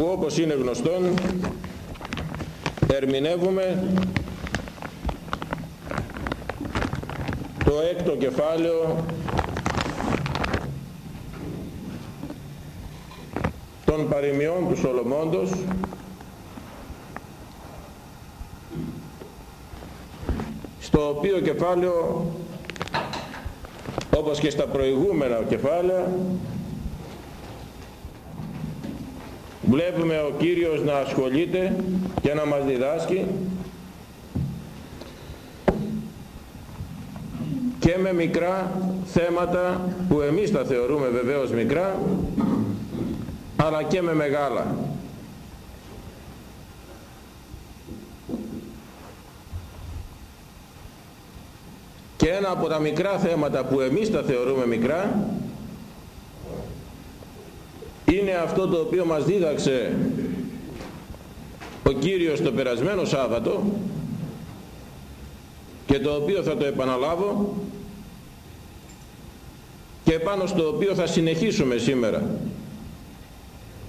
που όπως είναι γνωστόν ερμηνεύουμε το έκτο κεφάλαιο των παροιμιών του Σολομώντος στο οποίο κεφάλαιο όπως και στα προηγούμενα κεφάλαια βλέπουμε ο Κύριος να ασχολείται και να μας διδάσκει και με μικρά θέματα που εμείς τα θεωρούμε βεβαίως μικρά αλλά και με μεγάλα. Και ένα από τα μικρά θέματα που εμείς τα θεωρούμε μικρά είναι αυτό το οποίο μας δίδαξε ο Κύριος το περασμένο Σάββατο και το οποίο θα το επαναλάβω και πάνω στο οποίο θα συνεχίσουμε σήμερα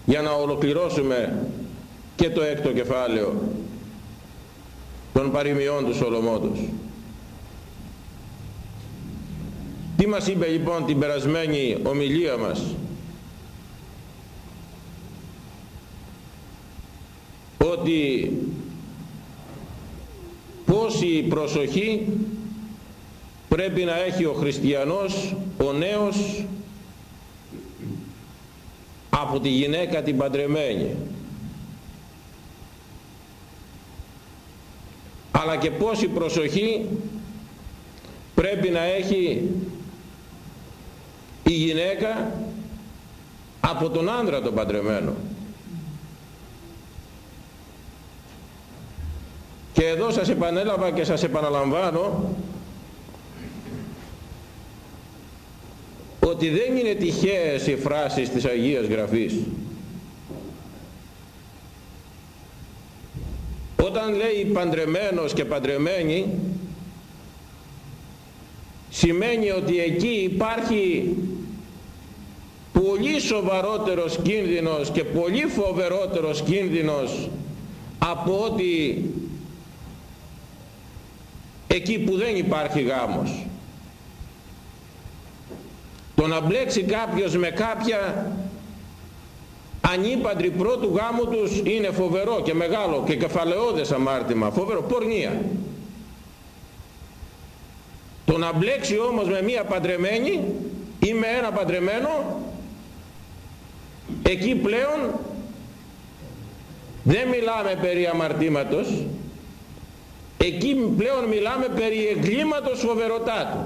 για να ολοκληρώσουμε και το έκτο κεφάλαιο των παροιμιών του Σολομόντος. Τι μας είπε λοιπόν την περασμένη ομιλία μας; Ότι πόση προσοχή πρέπει να έχει ο χριστιανός, ο νέος από τη γυναίκα την παντρεμένη. Αλλά και πόση προσοχή πρέπει να έχει η γυναίκα από τον άντρα τον παντρεμένο και εδώ σας επανέλαβα και σας επαναλαμβάνω ότι δεν είναι τυχαίες οι φράσεις της Αγίας Γραφής. Όταν λέει παντρεμένος και παντρεμένη σημαίνει ότι εκεί υπάρχει πολύ σοβαρότερος κίνδυνος και πολύ φοβερότερος κίνδυνος από ότι εκεί που δεν υπάρχει γάμος. Το να μπλέξει κάποιος με κάποια ανήπαντρη πρώτου γάμου τους είναι φοβερό και μεγάλο και κεφαλαιόδες αμάρτημα. Φοβερό, πορνεία. Το να μπλέξει όμως με μία παντρεμένη ή με ένα παντρεμένο εκεί πλέον δεν μιλάμε περί αμαρτήματος εκεί πλέον μιλάμε περί εγκλήματος φοβεροτάτου.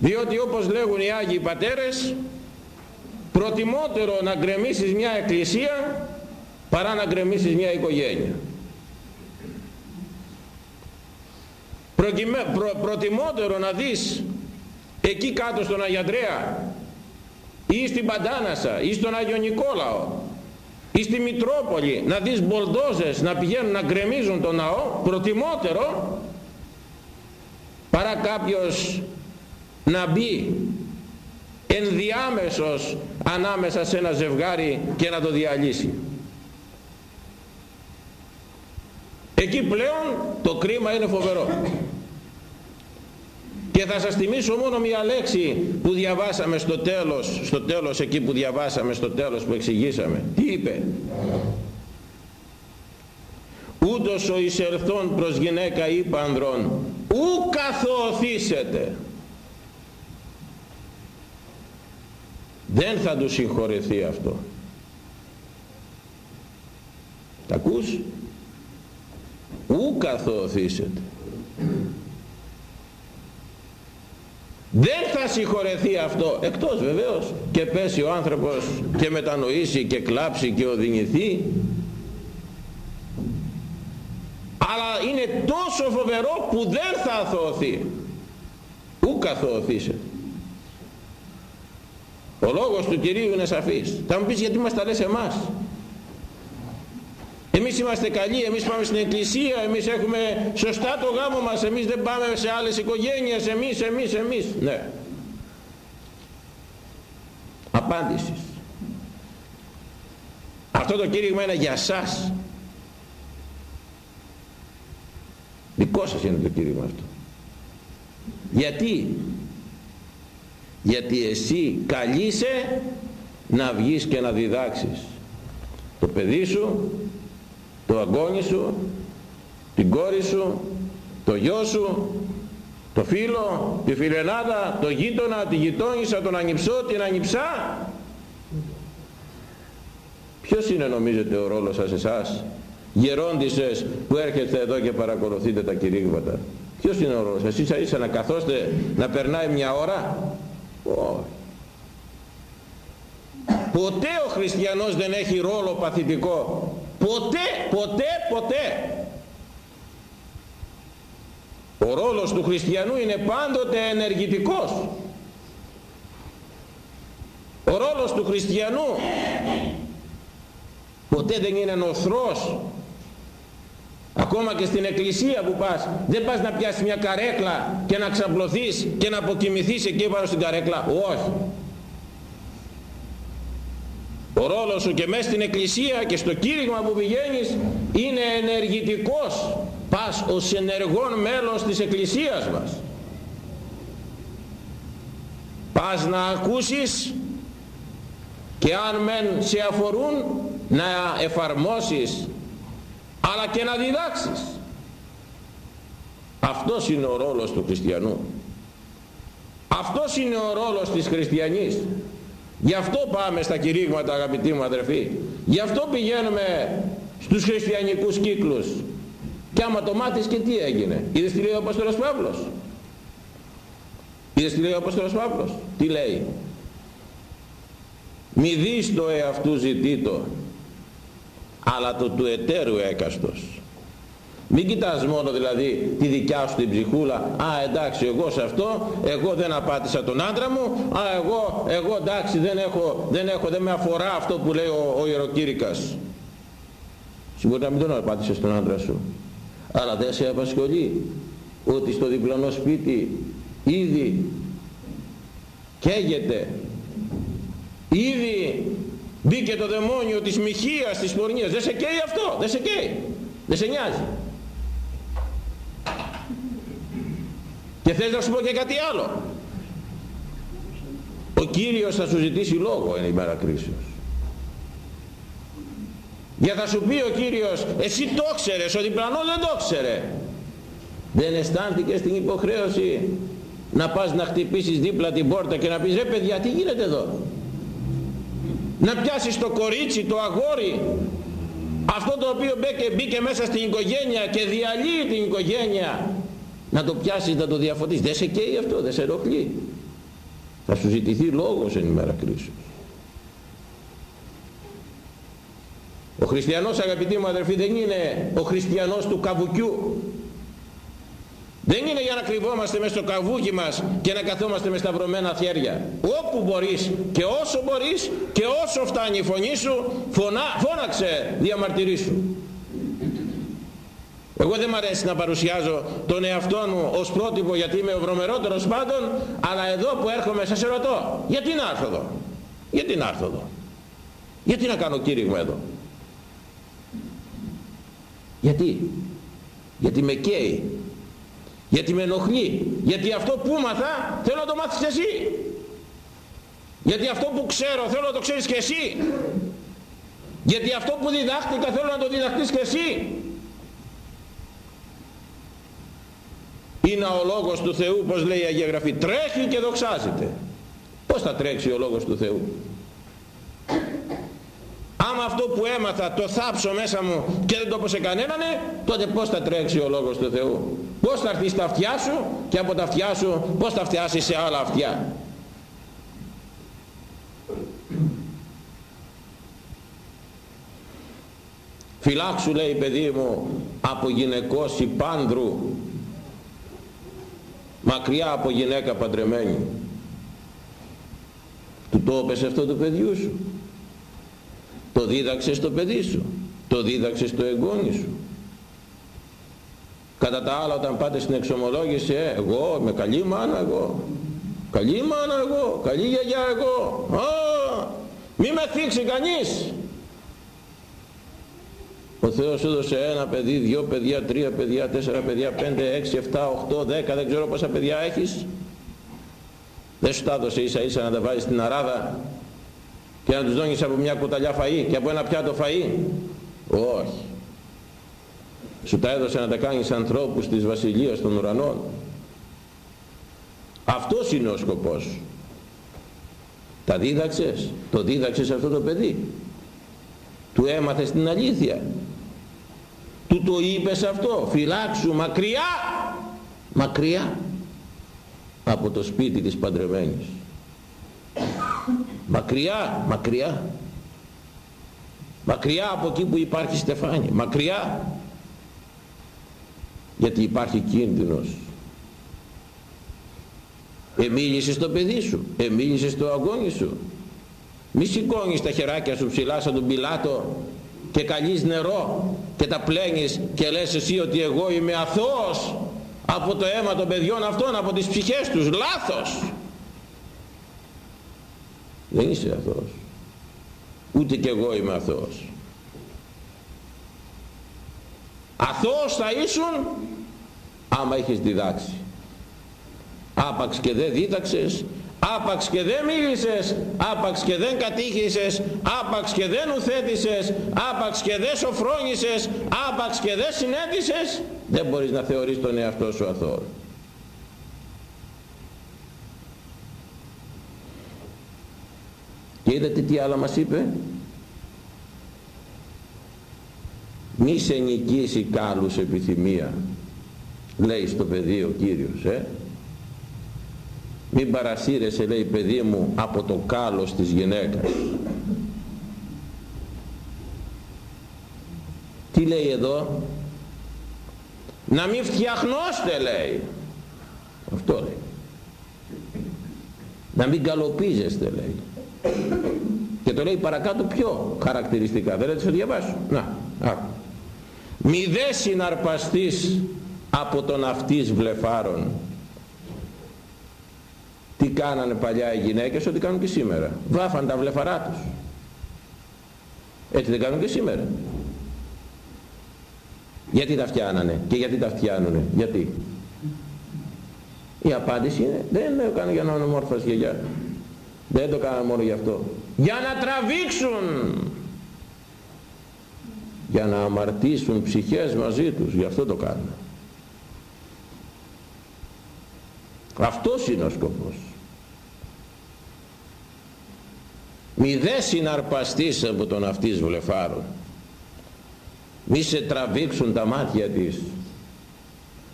Διότι όπως λέγουν οι Άγιοι Πατέρες προτιμότερο να γκρεμίσεις μια εκκλησία παρά να γκρεμίσεις μια οικογένεια. Προ, προτιμότερο να δεις εκεί κάτω στον Αγιαντρέα ή στην Παντάνασα ή στον Άγιο Νικόλαο ή στη Μητρόπολη να δεις μπολντόζες να πηγαίνουν να γκρεμίζουν τον ναό προτιμότερο παρά κάποιος να μπει ενδιάμεσος ανάμεσα σε ένα ζευγάρι και να το διαλύσει. Εκεί πλέον το κρίμα είναι φοβερό και θα σας θυμίσω μόνο μια λέξη που διαβάσαμε στο τέλος στο τέλος εκεί που διαβάσαμε στο τέλος που εξηγήσαμε. Τι είπε; Ούτως ο εισερθών προς γυναίκα είπα ανδρών ου καθοθήσετε δεν θα του συγχωρεθεί αυτό. Τα ακούς; Ου καθοθήσετε δεν θα συγχωρεθεί αυτό. Εκτός βεβαίως. Και πέσει ο άνθρωπος και μετανοήσει και κλάψει και οδυνηθεί αλλά είναι τόσο φοβερό που δεν θα αθωωθεί. Ου καθοθήσετε ο λόγος του Κυρίου είναι σαφής. Θα μου πεις γιατί μας τα λες εμάς. Εμείς είμαστε καλοί, εμείς πάμε στην εκκλησία, εμείς έχουμε σωστά το γάμο μας, εμείς δεν πάμε σε άλλες οικογένειες, εμείς, εμείς, εμείς. Ναι. Απάντηση. αυτό το κήρυγμα είναι για σας δικό σας είναι το κήρυγμα αυτό γιατί; Γιατί εσύ καλείσαι να βγεις και να διδάξεις το παιδί σου το αγγόνι σου την κόρη σου το γιο σου το φίλο, τη φιλενάδα, το γείτονα, τη γειτόνισσα, τον ανιψό, την ανιψά ποιος είναι νομίζετε ο ρόλος σας εσάς γερόντισες που έρχεστε εδώ και παρακολουθείτε τα κηρύγματα; Ποιος είναι ο ρόλος σας; Ίσα ίσα να καθόστε να περνάει μια ώρα; Όχι. Ποτέ ο χριστιανός δεν έχει ρόλο παθητικό ποτέ ποτέ ποτέ. Ο ρόλος του χριστιανού είναι πάντοτε ενεργητικός. Ο ρόλος του χριστιανού ποτέ δεν είναι νοθρός. Ακόμα και στην εκκλησία που πας δεν πας να πιάσεις μια καρέκλα και να ξαπλωθείς και να αποκοιμηθείς εκεί πάνω στην καρέκλα. Όχι ο ρόλος σου και μέσα στην εκκλησία και στο κήρυγμα που πηγαίνεις είναι ενεργητικός. Πας ως ενεργόν μέλος της εκκλησίας μας. Πας να ακούσεις και αν μεν σε αφορούν να εφαρμόσεις αλλά και να διδάξεις. Αυτός είναι ο ρόλος του χριστιανού. Αυτός είναι ο ρόλος της χριστιανής γι' αυτό πάμε στα κηρύγματα αγαπητοί μου αδερφοί. Γι' αυτό πηγαίνουμε στους χριστιανικούς κύκλους. Και άμα το μάθεις και τι έγινε. Είδες τι λέει ο Απόστολος Παύλος; Είδες τι λέει ο Απόστολος Παύλος; Τι λέει; Μη δεις το εαυτού ζητήτο αλλά το του εταίρου έκαστος μην κοιτάς μόνο δηλαδή τη δικιά σου την ψυχούλα. Α εντάξει εγώ σε αυτό εγώ δεν απάτησα τον άντρα μου. Α εγώ, εγώ εντάξει δεν έχω, δεν έχω δεν με αφορά αυτό που λέει ο, ο ιεροκήρυκας. Μπορεί να μην τον απάτησες τον άντρα σου. Αλλά δεν σε απασχολεί ότι στο διπλανό σπίτι ήδη καίγεται. Ήδη μπήκε το δαιμόνιο της μοιχείας της πορνείας. Δεν σε καίει αυτό δεν σε καίει. Δεν σε νοιάζει και θες να σου πω και κάτι άλλο. Ο Κύριος θα σου ζητήσει λόγο είναι η μέρα κρίσεως. Για θα σου πει ο Κύριος εσύ το ξέρες ο διπλανός δεν το ξέρε. Δεν αισθάνθηκες στην υποχρέωση να πας να χτυπήσεις δίπλα την πόρτα και να πεις ρε παιδιά τι γίνεται εδώ; Να πιάσεις το κορίτσι, το αγόρι αυτό το οποίο μπήκε, μπήκε μέσα στην οικογένεια και διαλύει την οικογένεια να το πιάσεις να το διαφωτίσεις δεν σε καίει αυτό, δεν σε ενοχλεί θα σου ζητηθεί λόγος εν ημέρα κρίσεως ο χριστιανός αγαπητοί μου αδερφοί δεν είναι ο χριστιανός του καβουκιού δεν είναι για να κρυβόμαστε μέσα στο καβούκι μας και να καθόμαστε με σταυρωμένα χέρια. Όπου μπορείς και όσο μπορείς και όσο φτάνει η φωνή σου, φωνά, φώναξε διαμαρτυρήσου. Εγώ δεν μ' αρέσει να παρουσιάζω τον εαυτό μου ως πρότυπο γιατί είμαι ο βρωμερότερος πάντων, αλλά εδώ που έρχομαι σας ρωτώ, γιατί να έρθω εδώ; Γιατί να έρθω εδώ; Γιατί να κάνω κήρυγμα εδώ; Γιατί; Γιατί με καίει; Γιατί με ενοχλεί; Γιατί αυτό που μάθα θέλω να το μάθεις και εσύ; Γιατί αυτό που ξέρω θέλω να το ξέρεις και εσύ; Γιατί αυτό που διδάχτηκα θέλω να το διδαχτείς και εσύ; Είναι ο λόγος του Θεού πως λέει η Αγία Γραφή τρέχει και δοξάζεται. Πως θα τρέξει ο λόγος του Θεού; Άμα αυτό που έμαθα το θάψω μέσα μου και δεν το πω σε κανέναν τότε πως θα τρέξει ο λόγος του Θεού; Πως θα έρθει στα αυτιά σου και από τα αυτιά σου πως θα φτιάσει σε άλλα αυτιά; Φυλάξου λέει παιδί μου από γυναικός υπάνδρου μακριά από γυναίκα παντρεμένη. Του το έπεσε αυτό το παιδιού σου. Το δίδαξες στο παιδί σου. Το δίδαξες στο εγγόνι σου. Κατά τα άλλα όταν πάτε στην εξομολόγηση ε, εγώ με καλή μάνα εγώ. Καλή μάνα εγώ. Καλή γιαγιά εγώ. Α, μη με θίξει κανείς Ο Θεός έδωσε ένα παιδί, δύο παιδιά, τρία παιδιά, τέσσερα παιδιά, πέντε, έξι, εφτά, οχτώ, δέκα, δεν ξέρω πόσα παιδιά έχεις. Δεν σου τα έδωσε ίσα ίσα να τα βάλεις στην αράδα και να τους δώνεις από μια κουταλιά φαΐ και από ένα πιάτο φαΐ. Όχι. Σου τα έδωσε να τα κάνεις ανθρώπους της βασιλείας των ουρανών. Αυτός είναι ο σκοπός σου. Τα δίδαξες, το δίδαξες αυτό το παιδί. Του έμαθες την αλήθεια. Του το είπες αυτό, φυλάξου μακριά, μακριά από το σπίτι της παντρεμένης. Μακριά, μακριά. Μακριά από εκεί που υπάρχει στεφάνι. Μακριά. Γιατί υπάρχει κίνδυνος εμίλησες το παιδί σου εμίλησες το αγώνι σου μη σηκώνεις τα χεράκια σου ψηλά σαν τον Πιλάτο και καλείς νερό και τα πλένεις και λες εσύ ότι εγώ είμαι αθώος από το αίμα των παιδιών αυτών από τις ψυχές τους. Λάθος! Δεν είσαι αθώος. Ούτε κι εγώ είμαι αθώος. Αθώος θα ήσουν άμα είχες διδάξει. Άπαξ και δεν δίδαξες άπαξ και δεν μίλησες άπαξ και δεν κατήχησες άπαξ και δεν ουθέτησες άπαξ και δεν σοφρόνησες άπαξ και δεν συνέτησες. Δεν μπορείς να θεωρείς τον εαυτό σου αθώο. Και είδατε τι άλλα μας είπε; Μη σε νικήσει κάλους επιθυμία λέει στο παιδί ο Κύριος ε; Μην παρασύρεσαι λέει παιδί μου από το κάλος της γυναίκας. Τι λέει εδώ; Να μην φτιαχνώστε λέει. Αυτό λέει. Να μην καλοπίζεστε λέει. Και το λέει παρακάτω πιο χαρακτηριστικά. Δεν θα το διαβάσω. Να άκου μη δε συναρπαστείς από τον αυτής βλεφάρων τι κάνανε παλιά οι γυναίκες, ό,τι κάνουν και σήμερα. Βάφαν τα βλεφαρά τους. Έτσι δεν κάνουν και σήμερα. Γιατί τα φτιάνανε και γιατί τα φτιάνουνε. Γιατί. Η απάντηση είναι δεν το έκανα για να είναι μόρφας γιαγιά. Δεν το κάνανε μόνο γι' αυτό. Για να τραβήξουν. Για να αμαρτήσουν ψυχές μαζί τους. Γι' αυτό το κάνουν. Αυτός είναι ο σκοπός. Μη δε συναρπαστείς από τον αυτής βλεφάρων μη σε τραβήξουν τα μάτια της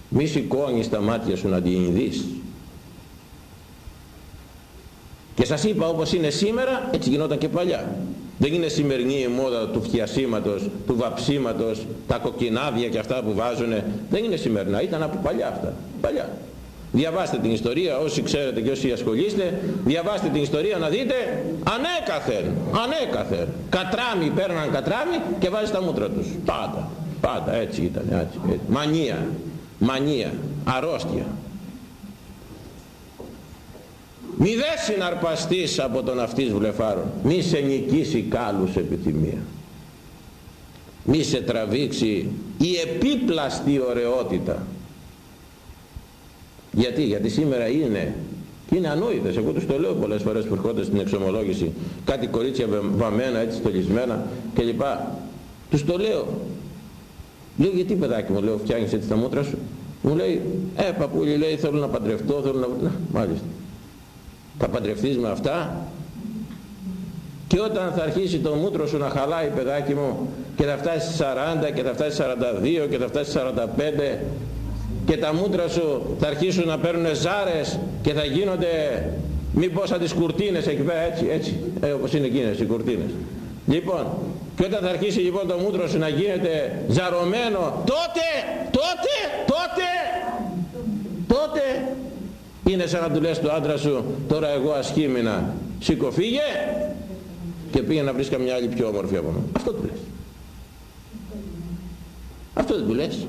μη σηκώνεις τα μάτια σου να την δεις και σας είπα όπως είναι σήμερα έτσι γινόταν και παλιά δεν είναι σημερινή η μόδα του φτιασίματος, του βαψίματος, τα κοκκινάδια και αυτά που βάζουνε. Δεν είναι σημερινά, ήταν από παλιά αυτά. Παλιά. Διαβάστε την ιστορία όσοι ξέρετε και όσοι ασχολείστε. Διαβάστε την ιστορία να δείτε ανέκαθεν, ανέκαθεν. Κατράμι παίρναν κατράμι και βάζει τα μούτρα τους. Πάντα, πάντα έτσι ήταν. Έτσι, έτσι. Μανία, μανία, αρρώστια. Μη δε συναρπαστείς από τον αυτής βλεφάρων. Μη σε νικήσει κάλους επιθυμία. Μη σε τραβήξει η επίπλαστη ωραιότητα γιατί, γιατί σήμερα είναι και είναι ανόητες, εγώ τους το λέω πολλές φορές που ερχόνται στην εξομολόγηση κάτι κορίτσια βαμμένα έτσι στολισμένα κλπ. Τους το λέω. Λέω γιατί παιδάκι μου, λέω φτιάχνεις έτσι τα μούτρα σου. Μου λέει, ε παππούλη λέει θέλω να παντρευτώ, θέλω να... να μάλιστα. Θα παντρευτείς με αυτά; Και όταν θα αρχίσει το μούτρο σου να χαλάει παιδάκι μου και θα φτάσει 40 και θα φτάσει 42 και θα φτάσει 45 και τα μούτρα σου θα αρχίσουν να παίρνουν ζάρες και θα γίνονται μήπως σαν τις κουρτίνες εκεί πέρα έτσι, έτσι ε, όπως είναι εκείνες οι κουρτίνες. Λοιπόν και όταν θα αρχίσει λοιπόν το μούτρο σου να γίνεται ζαρωμένο τότε, τότε, τότε τότε είναι σαν να του λες του άντρα σου τώρα εγώ ασχήμινα σήκω φύγε και πήγε να βρεις καμιά άλλη πιο όμορφη από μένα. Αυτό του λες. Αυτό δεν του λες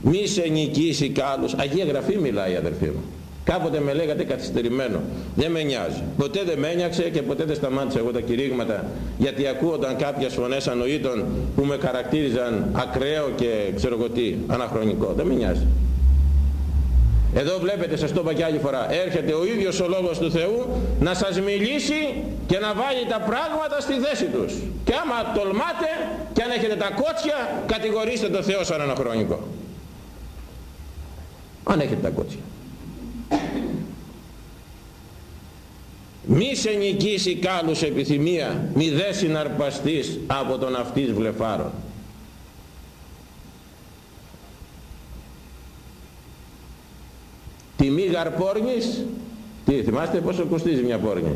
μη σε νικήσει κάλους Αγία Γραφή μιλάει αδερφοί μου Κάποτε με λέγατε καθυστερημένο. Δεν με νοιάζει. Ποτέ δεν με ένιαξε και ποτέ δεν σταμάτησα εγώ τα κηρύγματα γιατί ακούονταν κάποιες φωνές ανοήτων που με χαρακτήριζαν ακραίο και ξέρω εγώ τι, αναχρονικό. Δεν με νοιάζει. Εδώ βλέπετε, σας το είπα και άλλη φορά, έρχεται ο ίδιος ο Λόγος του Θεού να σας μιλήσει και να βάλει τα πράγματα στη θέση τους. Και άμα τολμάτε και αν έχετε τα κότσια, κατηγορήστε το Θεό σαν αναχρονικό. Αν έχετε τα κότσια. Μη σε νικήσει κάλους επιθυμία, μη δε συναρπαστείς από τον αυτής βλεφάρων. Τιμή γαρπόρνης, τι θυμάστε πόσο κοστίζει μια πόρνη;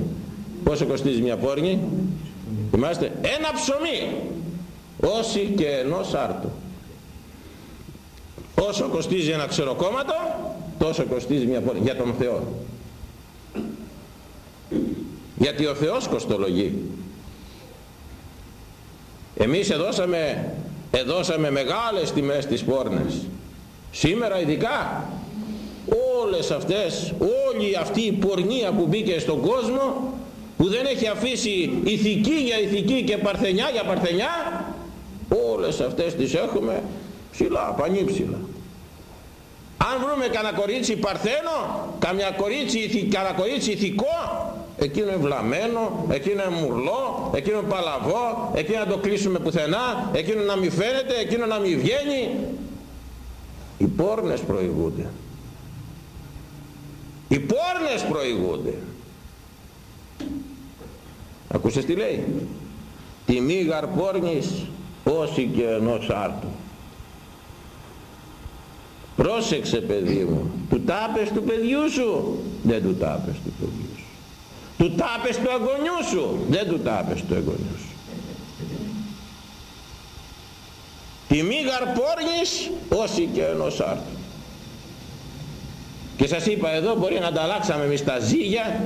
Πόσο κοστίζει μια πόρνη, θυμάστε, ένα ψωμί, όσοι και ενός άρτου. Όσο κοστίζει ένα ξεροκόμματο, τόσο κοστίζει μια πόρνη, για τον Θεό. Γιατί ο Θεός κοστολογεί. Εμείς εδώσαμε εδώσαμε μεγάλες τιμές στις πόρνες. Σήμερα ειδικά όλες αυτές όλη αυτή η πορνεία που μπήκε στον κόσμο που δεν έχει αφήσει ηθική για ηθική και παρθενιά για παρθενιά όλες αυτές τις έχουμε ψηλά, πανύψηλα αν βρούμε κανένα κορίτσι παρθένο καμιά κορίτσι, κανένα κορίτσι ηθικό εκείνο είναι βλαμμένο, εκείνο είναι μουρλό, εκείνο είναι παλαβό, εκείνο να το κλείσουμε πουθενά, εκείνο να μην φαίνεται, εκείνο να μην βγαίνει. Οι πόρνες προηγούνται. Οι πόρνες προηγούνται. Ακούσες τι λέει; Τιμή γαρπόρνης όσοι και ενός άρτου. Πρόσεξε παιδί μου. Του τάπες του παιδιού σου. Δεν του τάπες του παιδιού σου. Του τάπες του αγωνιού σου. Δεν του τάπες του αγωνιού σου. Τιμή γαρπόρνης όσοι και ενός άρτου. Και σας είπα εδώ μπορεί να ανταλλάξαμε εμείς τα ζύγια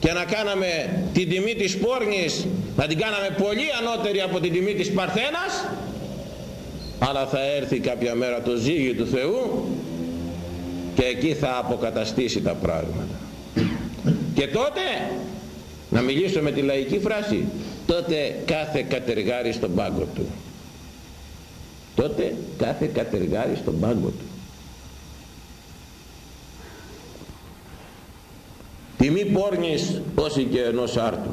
και να κάναμε την τιμή της πόρνης να την κάναμε πολύ ανώτερη από την τιμή της παρθένας. Αλλά θα έρθει κάποια μέρα το ζύγι του Θεού και εκεί θα αποκαταστήσει τα πράγματα. Και τότε να μιλήσω με τη λαϊκή φράση τότε κάθε κατεργάρι στον πάγκο του. Τότε κάθε κατεργάρι στον πάγκο του τιμή πόρνης όσοι και ενός άρτου.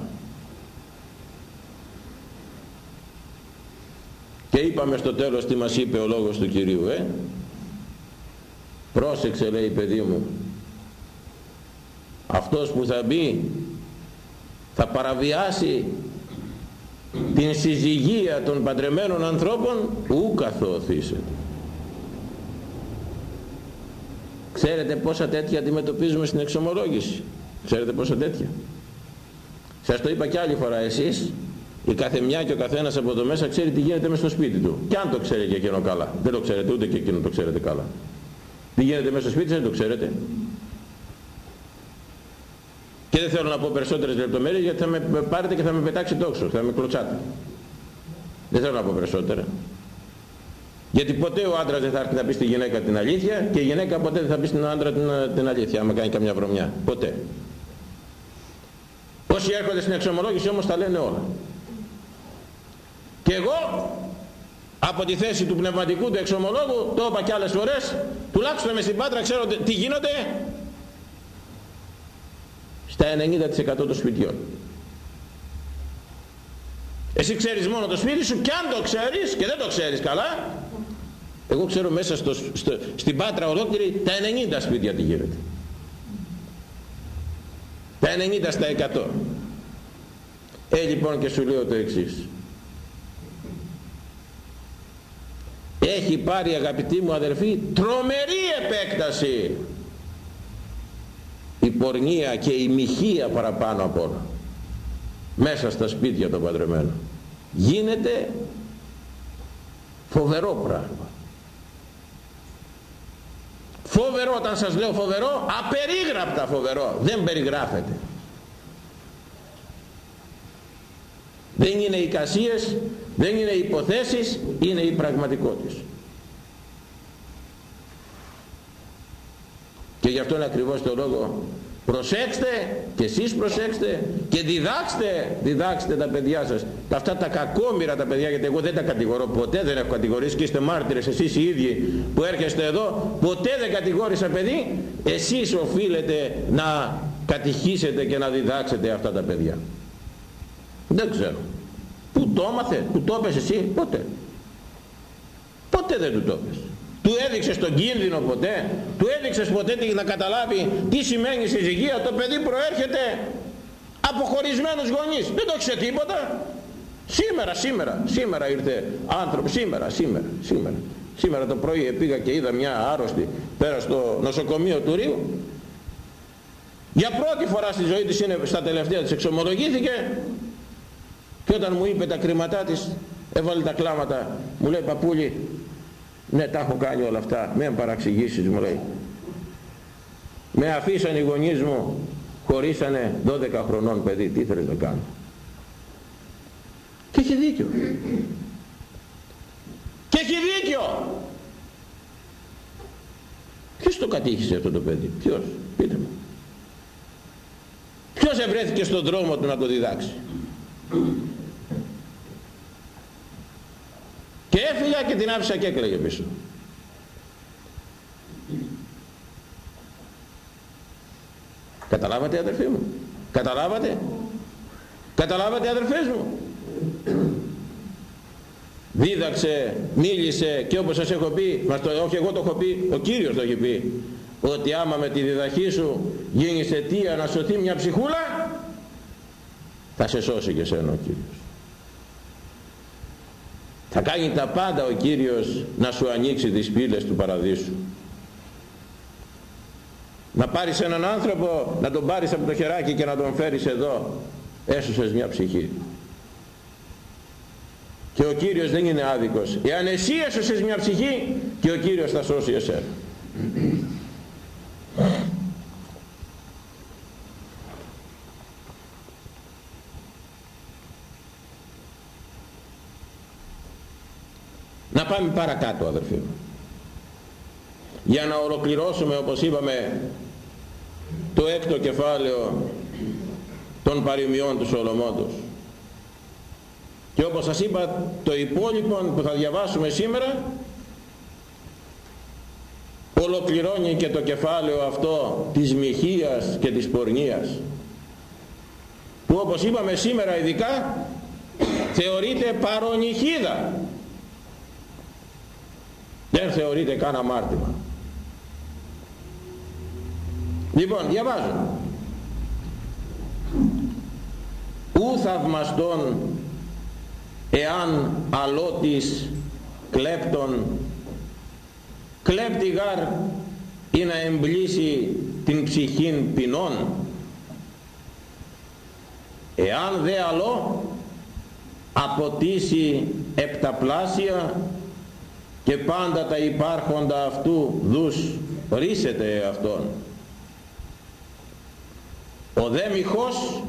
Και είπαμε στο τέλος τι μας είπε ο λόγος του Κυρίου ε; πρόσεξε λέει παιδί μου αυτός που θα μπει θα παραβιάσει την συζυγία των παντρεμένων ανθρώπων ου καθοθήσετε ξέρετε πόσα τέτοια αντιμετωπίζουμε στην εξομολόγηση ξέρετε πόσα τέτοια σας το είπα και άλλη φορά εσείς η κάθε μια και ο καθένας από εδώ μέσα ξέρει τι γίνεται μέσα στο σπίτι του και αν το ξέρει και εκείνο καλά δεν το ξέρετε ούτε και εκείνο το ξέρετε καλά τι γίνεται μέσα στο σπίτι σας δεν το ξέρετε και δεν θέλω να πω περισσότερες λεπτομέρειες γιατί θα με πάρετε και θα με πετάξει τόξο, θα με κλωτσάτε. Δεν θέλω να πω περισσότερα. Γιατί ποτέ ο άντρας δεν θα έρθει να πει στη γυναίκα την αλήθεια και η γυναίκα ποτέ δεν θα πει στην άντρα την, την αλήθεια άμα κάνει καμιά βρωμιά. Ποτέ. Όσοι έρχονται στην εξομολόγηση όμως τα λένε όλα. Και εγώ από τη θέση του πνευματικού του εξομολόγου το είπα και άλλες φορές τουλάχιστον με στην Πάτρα ξέρω τι γίνονται στα 90% των σπιτιών. Εσύ ξέρεις μόνο το σπίτι σου και αν το ξέρεις και δεν το ξέρεις καλά εγώ ξέρω μέσα στο, στο, στην Πάτρα ολόκληρη τα 90 σπίτια τι γίνεται. Τα 90 στα 100. Ε, λοιπόν και σου λέω το εξής. Έχει πάρει αγαπητοί μου αδερφοί τρομερή επέκταση η πορνεία και η μοιχεία παραπάνω από όλα μέσα στα σπίτια των παντρεμένων γίνεται φοβερό πράγμα φοβερό όταν σας λέω φοβερό απερίγραπτα φοβερό. Δεν περιγράφεται. Δεν είναι εικασίες δεν είναι υποθέσεις είναι η πραγματικότητα και γι' αυτό είναι ακριβώς το λόγο προσέξτε και εσείς προσέξτε και διδάξτε, διδάξτε τα παιδιά σας. Αυτά τα κακόμοιρα τα παιδιά γιατί εγώ δεν τα κατηγορώ ποτέ δεν έχω κατηγορήσει και είστε μάρτυρες εσείς οι ίδιοι που έρχεστε εδώ. Ποτέ δεν κατηγόρησα παιδί. Εσείς οφείλετε να κατηχήσετε και να διδάξετε αυτά τα παιδιά. Δεν ξέρω. Που το έμαθε, που το έπες εσύ ποτέ. Ποτέ δεν του το έπες του έδειξες τον κίνδυνο ποτέ; Του έδειξες ποτέ να καταλάβει τι σημαίνει συζυγία το παιδί προέρχεται από χωρισμένους γονείς. Δεν το ξέρει τίποτα. Σήμερα σήμερα σήμερα ήρθε άνθρωπο σήμερα σήμερα σήμερα. Σήμερα το πρωί πήγα και είδα μια άρρωστη πέρα στο νοσοκομείο του Ρίου. Για πρώτη φορά στη ζωή της είναι στα τελευταία της εξομολογήθηκε και όταν μου είπε τα κρίματά της έβαλε τα κλάματα. Μου λέει παππούλη ναι τα έχω κάνει όλα αυτά. Με παραξηγήσεις μου λέει. Με αφήσαν οι γονείς μου χωρίσανε 12 χρονών παιδί τι ήθελες να κάνω. Και έχει δίκιο. Και έχει δίκιο. Ποιος το κατήχησε αυτό το παιδί; Ποιος; Πείτε μου. Ποιος ευρέθηκε στον δρόμο του να το διδάξει; Και έφυγα και την άφησα και έκλαιγε πίσω. Καταλάβατε αδερφοί μου; Καταλάβατε; Καταλάβατε αδερφές μου; Δίδαξε, μίλησε και όπως σας έχω πει, μας το, όχι εγώ το έχω πει, ο Κύριος το έχει πει ότι άμα με τη διδαχή σου γίνεις αιτία να σωθεί μια ψυχούλα θα σε σώσει και σένα ο Κύριος θα κάνει τα πάντα ο Κύριος να σου ανοίξει τις πύλες του παραδείσου. Να πάρεις έναν άνθρωπο να τον πάρεις από το χεράκι και να τον φέρεις εδώ έσωσες μια ψυχή. Και ο Κύριος δεν είναι άδικος. Εάν εσύ έσωσες μια ψυχή και ο Κύριος θα σώσει εσένα πάμε παρακάτω αδερφοί μου. Για να ολοκληρώσουμε όπως είπαμε το έκτο κεφάλαιο των παροιμιών του Σολομόντος. Και όπως σας είπα το υπόλοιπο που θα διαβάσουμε σήμερα ολοκληρώνει και το κεφάλαιο αυτό της μοιχείας και της πορνείας που όπως είπαμε σήμερα ειδικά θεωρείται παρονυχίδα δεν θεωρείται καν αμάρτημα. Λοιπόν διαβάζω. Ου θαυμαστόν εάν αλότης κλέπτον κλέπτη γάρ ή να εμπλήσει την ψυχήν ποινών. Εάν δε αλό αποτίσει επταπλάσια και πάντα τα υπάρχοντα αυτού δους ρίσεται αυτόν. Ο δε μοιχός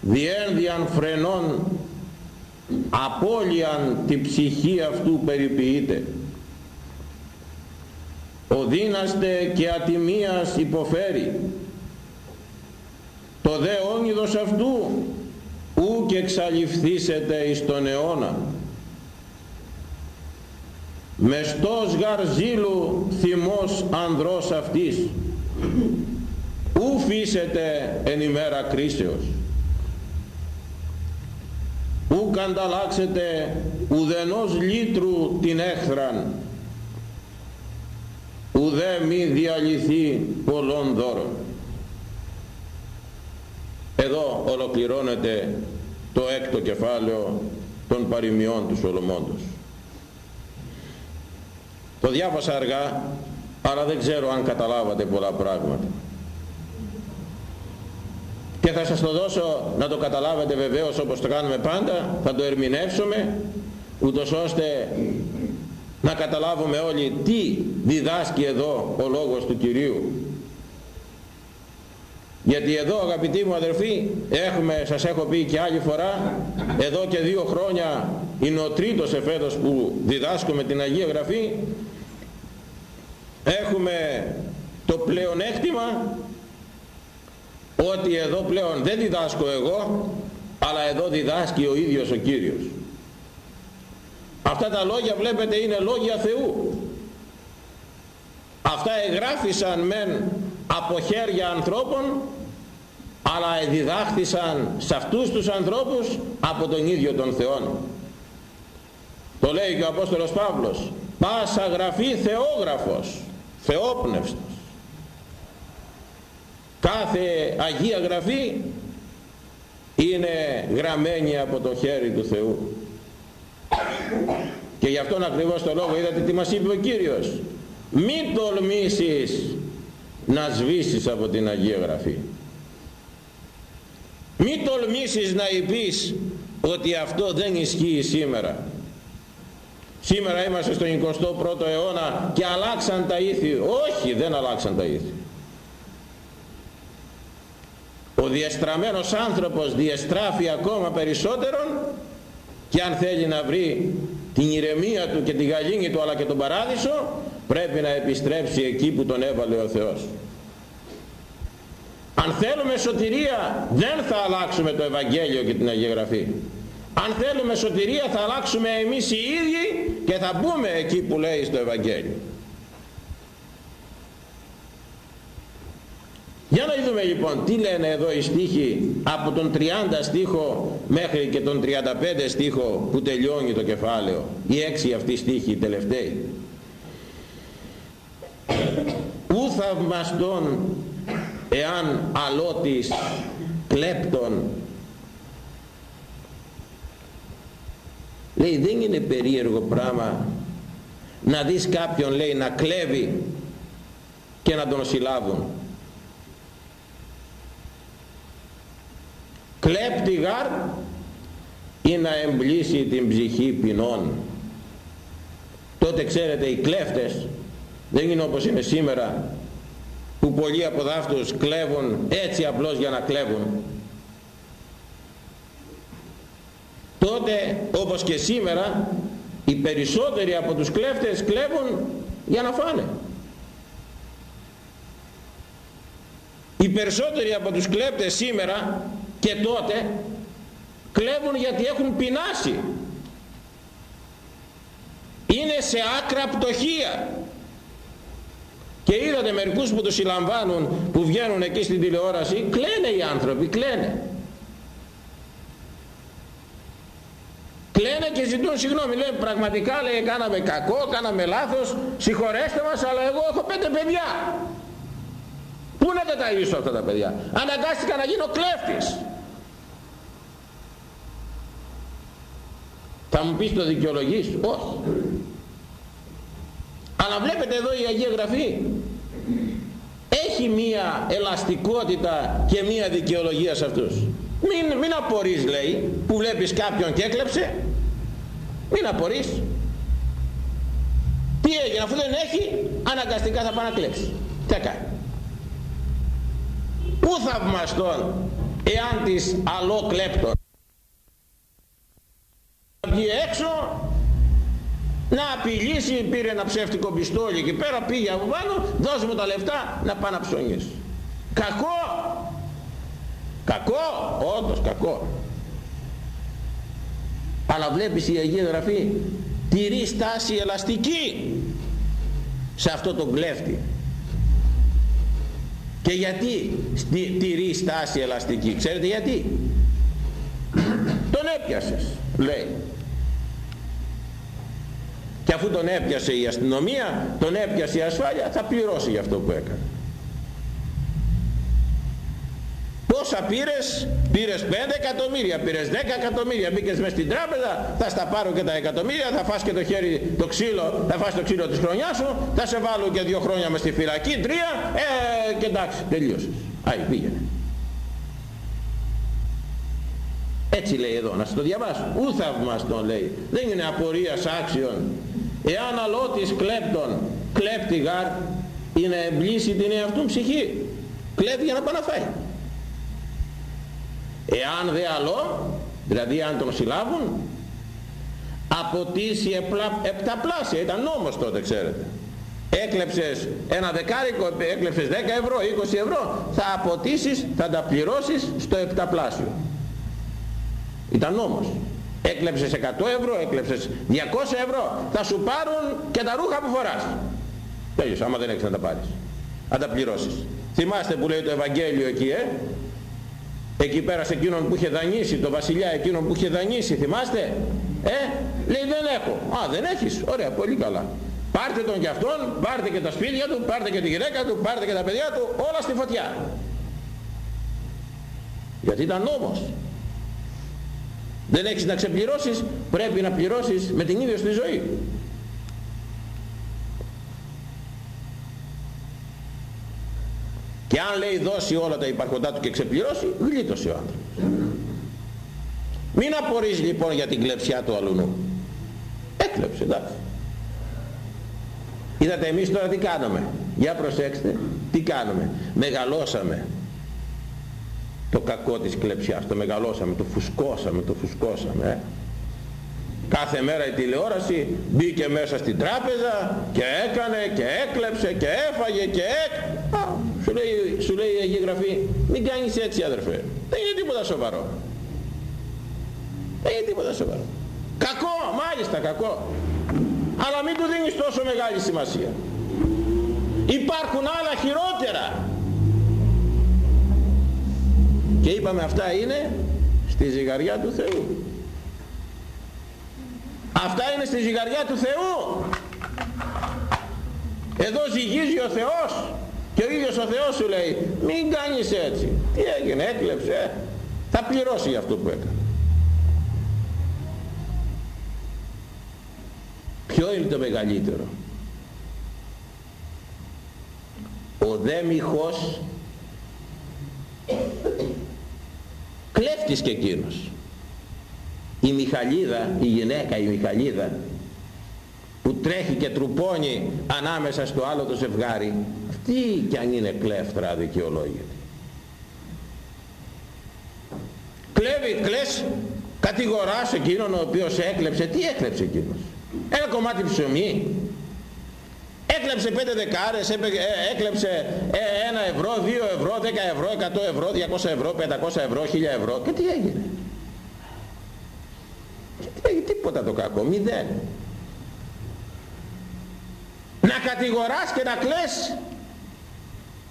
διένδιαν φρενών απώλειαν την ψυχή αυτού περιποιείται. Ο δύναστε και ατιμίας υποφέρει. Το δε όνειδος αυτού ου και εξαλειφθήσετε εις τον αιώνα μεστός γαρζήλου θυμός ανδρός αυτής. Ου φύσετε εν ημέρα κρίσεως. Ου κανταλάξετε ουδενός λίτρου την έχθραν. Ουδέ μη διαλυθεί πολλών δώρων. Εδώ ολοκληρώνεται το έκτο κεφάλαιο των παροιμιών του Σολομώντος το διάβασα αργά αλλά δεν ξέρω αν καταλάβατε πολλά πράγματα. Και θα σας το δώσω να το καταλάβετε βεβαίως όπως το κάνουμε πάντα θα το ερμηνεύσουμε ούτως ώστε να καταλάβουμε όλοι τι διδάσκει εδώ ο λόγος του Κυρίου. Γιατί εδώ αγαπητοί μου αδερφοί έχουμε, σας έχω πει και άλλη φορά εδώ και δύο χρόνια είναι ο τρίτος εφέτος που διδάσκουμε την Αγία Γραφή έχουμε το πλεονέκτημα ότι εδώ πλέον δεν διδάσκω εγώ αλλά εδώ διδάσκει ο ίδιος ο Κύριος. Αυτά τα λόγια βλέπετε είναι λόγια Θεού. Αυτά εγγράφησαν μεν από χέρια ανθρώπων αλλά διδάχθησαν σε αυτούς τους ανθρώπους από τον ίδιο τον Θεό το λέει και ο Απόστολος Παύλος πάσα γραφή θεόγραφος θεόπνευστος. Κάθε Αγία Γραφή είναι γραμμένη από το χέρι του Θεού. Και γι' αυτόν ακριβώς το λόγο είδατε τι μας είπε ο Κύριος. Μη τολμήσεις να σβήσεις από την Αγία Γραφή μη τολμήσεις να υπείς ότι αυτό δεν ισχύει σήμερα σήμερα είμαστε στον 21ο αιώνα και αλλάξαν τα ήθη. Όχι δεν αλλάξαν τα ήθη. Ο διεστραμμένος άνθρωπος διεστράφει ακόμα περισσότερον και αν θέλει να βρει την ηρεμία του και τη γαλήνη του αλλά και τον παράδεισο πρέπει να επιστρέψει εκεί που τον έβαλε ο Θεός. Αν θέλουμε σωτηρία δεν θα αλλάξουμε το Ευαγγέλιο και την Αγία Γραφή αν θέλουμε σωτηρία θα αλλάξουμε εμείς οι ίδιοι και θα μπούμε εκεί που λέει στο Ευαγγέλιο Για να δούμε λοιπόν τι λένε εδώ οι στίχοι από τον 30 στίχο μέχρι και τον 35 στίχο που τελειώνει το κεφάλαιο. Οι έξι αυτοί στίχοι οι τελευταίοι. Ού θαυμαστόν εάν αλότης κλέπτον λέει δεν είναι περίεργο πράγμα να δεις κάποιον λέει να κλέβει και να τον συλλάβουν. Κλέπτη γάρ ή να εμπλήσει την ψυχή ποινών. Τότε ξέρετε οι κλέφτες δεν είναι όπως είναι σήμερα που πολλοί από αυτούς κλέβουν έτσι απλώς για να κλέβουν τότε όπως και σήμερα οι περισσότεροι από τους κλέφτες κλέβουν για να φάνε. Οι περισσότεροι από τους κλέπτες σήμερα και τότε κλέβουν γιατί έχουν πεινάσει. Είναι σε άκρα πτωχία. Και είδατε μερικούς που τους συλλαμβάνουν που βγαίνουν εκεί στην τηλεόραση κλαίνε οι άνθρωποι, κλαίνε κλαίνε και ζητούν συγγνώμη λέει πραγματικά λέει κάναμε κακό, κάναμε λάθος συγχωρέστε μας αλλά εγώ έχω πέντε παιδιά. Πού να τα ταΐσω αυτά τα παιδιά; Αναγκάστηκα να γίνω κλέφτης. Θα μου πεις το δικαιολογείς όχι. Αλλά βλέπετε εδώ η Αγία Γραφή. Έχει μία ελαστικότητα και μία δικαιολογία σε αυτούς μην, μην απορείς λέει που βλέπεις κάποιον και έκλεψε. Μην απορείς. Τι έγινε αφού δεν έχει αναγκαστικά θα πάει να κλέψει. Τι κάνει. Πού θαυμαστόν εάν της αλλό κλέπτον βγει έξω να απειλήσει πήρε ένα ψεύτικο πιστόλι και πέρα πήγε από πάνω δώσ' μου τα λεφτά να πάει να ψωνίσει κακό κακό όντως κακό. Αλλά βλέπεις η Αγία Γραφή τηρεί στάση ελαστική σε αυτό το κλέφτη. Και γιατί τηρεί στάση ελαστική ξέρετε γιατί; Τον έπιασες λέει. Και αφού τον έπιασε η αστυνομία τον έπιασε η ασφάλεια θα πληρώσει για αυτό που έκανε πόσα πήρες; Πήρες 5 εκατομμύρια πήρες 10 εκατομμύρια. Μπήκες μέσα στην τράπεζα θα στα πάρω και τα εκατομμύρια θα φας και το χέρι το ξύλο θα φας το ξύλο της χρονιάς σου θα σε βάλω και δύο χρόνια μες στη φυλακή τρία ε, και εντάξει τελείωσες. Άι πήγαινε. Έτσι λέει εδώ να σας το διαβάσω. Ου θαυμαστον λέει. Δεν είναι απορίας άξιον. Εάν αλότης κλέπτον κλέπτη γάρ ή να εμπλήσει την εαυτού ψυχή. Κλέβει για να πάει να φάει εάν δε αλό δηλαδή αν τον συλλάβουν αποτίσει επταπλάσια ήταν νόμος τότε ξέρετε έκλεψες ένα δεκάρικο, έκλεψες 10 ευρώ, 20 ευρώ, θα αποτίσεις, θα τα πληρώσεις στο επταπλάσιο. Ήταν νόμος. Έκλεψες 100 ευρώ, έκλεψες 200 ευρώ, θα σου πάρουν και τα ρούχα που φοράς. Τέλειος, άμα δεν έχεις να τα πάρεις. Να τα πληρώσεις. Θυμάστε που λέει το Ευαγγέλιο εκεί, ε; Εκεί πέρα σε εκείνον που είχε δανείσει, το βασιλιά εκείνον που είχε δανείσει, θυμάστε; Ε, λέει δεν έχω. Α, δεν έχεις. Ωραία, πολύ καλά. Πάρτε τον και αυτόν, πάρτε και τα σπίτια του, πάρτε και τη γυναίκα του, πάρτε και τα παιδιά του, όλα στη φωτιά. Γιατί ήταν νόμος. Δεν έχεις να ξεπληρώσεις, πρέπει να πληρώσεις με την ίδια στη ζωή. Και αν λέει δώσει όλα τα υπάρχοντά του και ξεπληρώσει, γλίτωσε ο άνθρωπος. Μην απορείς λοιπόν για την κλεψιά του αλουνού. Έκλεψε, εντάξει. Είδατε εμείς τώρα τι κάνουμε. Για προσέξτε, τι κάνουμε. Μεγαλώσαμε το κακό της κλεψιάς. Το μεγαλώσαμε, το φουσκώσαμε, το φουσκώσαμε. Ε. Κάθε μέρα η τηλεόραση μπήκε μέσα στην τράπεζα και έκανε και έκλεψε και έφαγε και έκανε. Σου λέει, σου λέει η Αγία Γραφή, μην κάνεις έτσι αδερφέ. Δεν είναι τίποτα σοβαρό. Δεν είναι τίποτα σοβαρό. Κακό, μάλιστα κακό. Αλλά μην του δίνεις τόσο μεγάλη σημασία. Υπάρχουν άλλα χειρότερα. Και είπαμε αυτά είναι στη ζυγαριά του Θεού. Αυτά είναι στη ζυγαριά του Θεού. Εδώ ζυγίζει ο Θεός και ο ίδιος ο Θεός σου λέει μην κάνεις έτσι. Τι έγινε, έκλεψε. Θα πληρώσει για αυτό που έκανε. Ποιο είναι το μεγαλύτερο; Ο δέμιχος κλέφτης και εκείνος. Η Μιχαλίδα, η γυναίκα η Μιχαλίδα που τρέχει και τρουπώνει ανάμεσα στο άλλο το ζευγάρι αυτή κι αν είναι κλέφτρα δικαιολόγητη κλέβει, κλαις κατηγοράς εκείνον ο οποίος έκλεψε. Τι έκλεψε εκείνος. Ένα κομμάτι ψωμί. Έκλεψε πέντε δεκάρες ε, έκλεψε ε, ένα ευρώ, δύο ευρώ, δέκα ευρώ, εκατό ευρώ, διακόσα ευρώ, πεντακόσα ευρώ, χίλια ευρώ. Και τι έγινε. Και τι έγινε, τίποτα το κακό, μηδέν. Να κατηγοράς και να κλαις